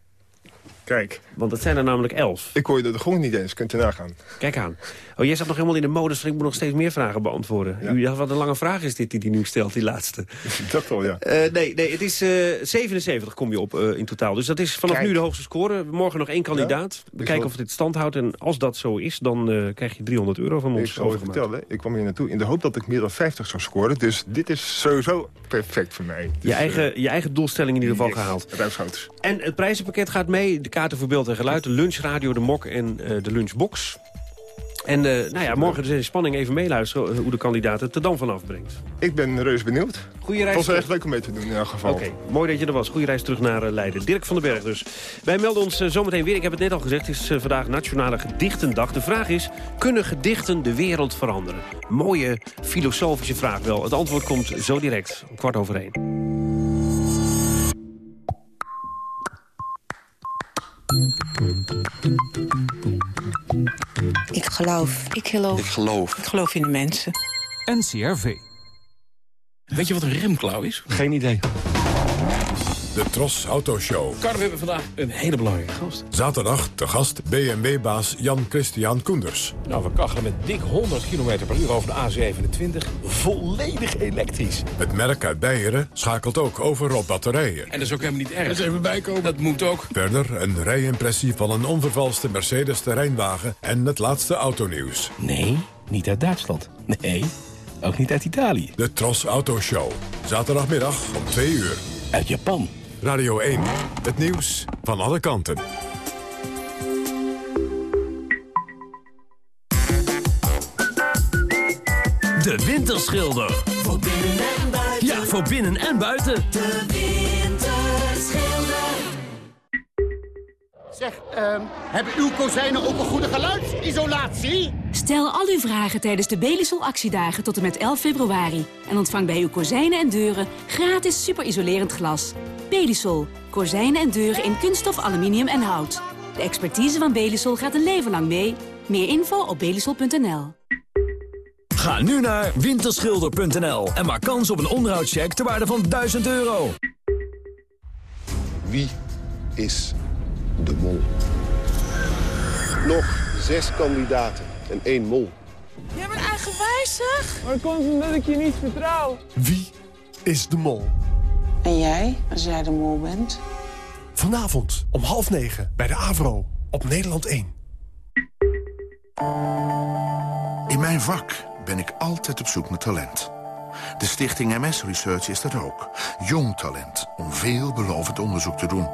Kijk. Want het zijn er namelijk elf. Ik hoor je de grond niet eens, kunt u nagaan. Kijk aan. Oh, jij zat nog helemaal in de modus van ik moet nog steeds meer vragen beantwoorden. Ja. U, wat een lange vraag is dit die hij nu stelt, die laatste. Dat wel, ja. Uh, nee, nee, het is uh, 77 kom je op uh, in totaal. Dus dat is vanaf Kijk. nu de hoogste score. Morgen nog één kandidaat. Ja? We kijken of dit stand houdt. En als dat zo is, dan krijg je 300 euro van ons. Ik zal je vertellen, ik kwam hier naartoe in de hoop dat ik meer dan 50 zou scoren. Dus dit is sowieso perfect voor mij. Dus, je, eigen, je eigen doelstelling in ieder geval yes, gehaald. En het prijzenpakket gaat mee. De kaarten voor beeld en geluid, de lunchradio, de mok en uh, de lunchbox. En uh, nou ja, morgen dus in spanning even meeluisteren hoe de kandidaat het er dan vanaf brengt. Ik ben reus benieuwd. Goeie reis. Het was echt leuk om mee te doen in elk geval. Oké, okay, mooi dat je er was. Goeie reis terug naar Leiden. Dirk van den Berg dus. Wij melden ons uh, zometeen weer. Ik heb het net al gezegd, het is vandaag Nationale Gedichtendag. De vraag is, kunnen gedichten de wereld veranderen? Mooie filosofische vraag wel. Het antwoord komt zo direct, om kwart over één. Ik geloof. Ik geloof. Ik geloof. Ik geloof in de mensen. NCRV. Weet je wat een remklauw is? Geen idee. De Tros Autoshow. Carl, we hebben vandaag een hele belangrijke gast. Zaterdag de gast BMW-baas Jan Christian Koenders. Nou, we kachelen met dik 100 km per uur over de A27. Volledig elektrisch. Het merk uit Beieren schakelt ook over op batterijen. En dat is ook helemaal niet erg. Dat is even bijkomen. Dat moet ook. Verder een rijimpressie van een onvervalste Mercedes terreinwagen en het laatste autonieuws. Nee, niet uit Duitsland. Nee, ook niet uit Italië. De Tros Autoshow. Zaterdagmiddag om 2 uur. Uit Japan. Radio 1. Het nieuws van alle kanten. De Winterschilder. Voor binnen en buiten. Ja, voor binnen en buiten. De Winterschilder. Zeg, uh, hebben uw kozijnen ook een goede geluidsisolatie? Stel al uw vragen tijdens de Belisol actiedagen tot en met 11 februari. En ontvang bij uw kozijnen en deuren gratis superisolerend glas. Belisol. Kozijnen en deuren in kunststof, aluminium en hout. De expertise van Belisol gaat een leven lang mee. Meer info op belisol.nl. Ga nu naar winterschilder.nl en maak kans op een onderhoudscheck ter waarde van 1000 euro. Wie is de mol? Nog zes kandidaten en één mol. Jij bent eigenwijzig. Maar komt omdat ik je niet vertrouw. Wie is de mol? En jij, als jij de mol bent? Vanavond om half negen bij de AVRO op Nederland 1. In mijn vak ben ik altijd op zoek naar talent. De stichting MS Research is dat ook. Jong talent om veelbelovend onderzoek te doen.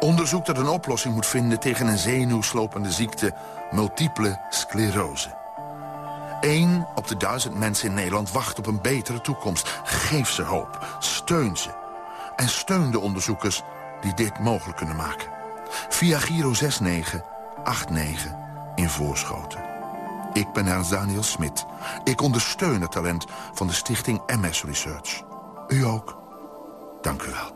Onderzoek dat een oplossing moet vinden tegen een zenuwslopende ziekte... multiple sclerose. Eén op de duizend mensen in Nederland wacht op een betere toekomst. Geef ze hoop. Steun ze. En steun de onderzoekers die dit mogelijk kunnen maken. Via Giro 6989 in Voorschoten. Ik ben Ernst Daniel Smit. Ik ondersteun het talent van de stichting MS Research. U ook. Dank u wel.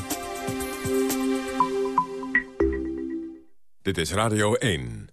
Dit is Radio 1.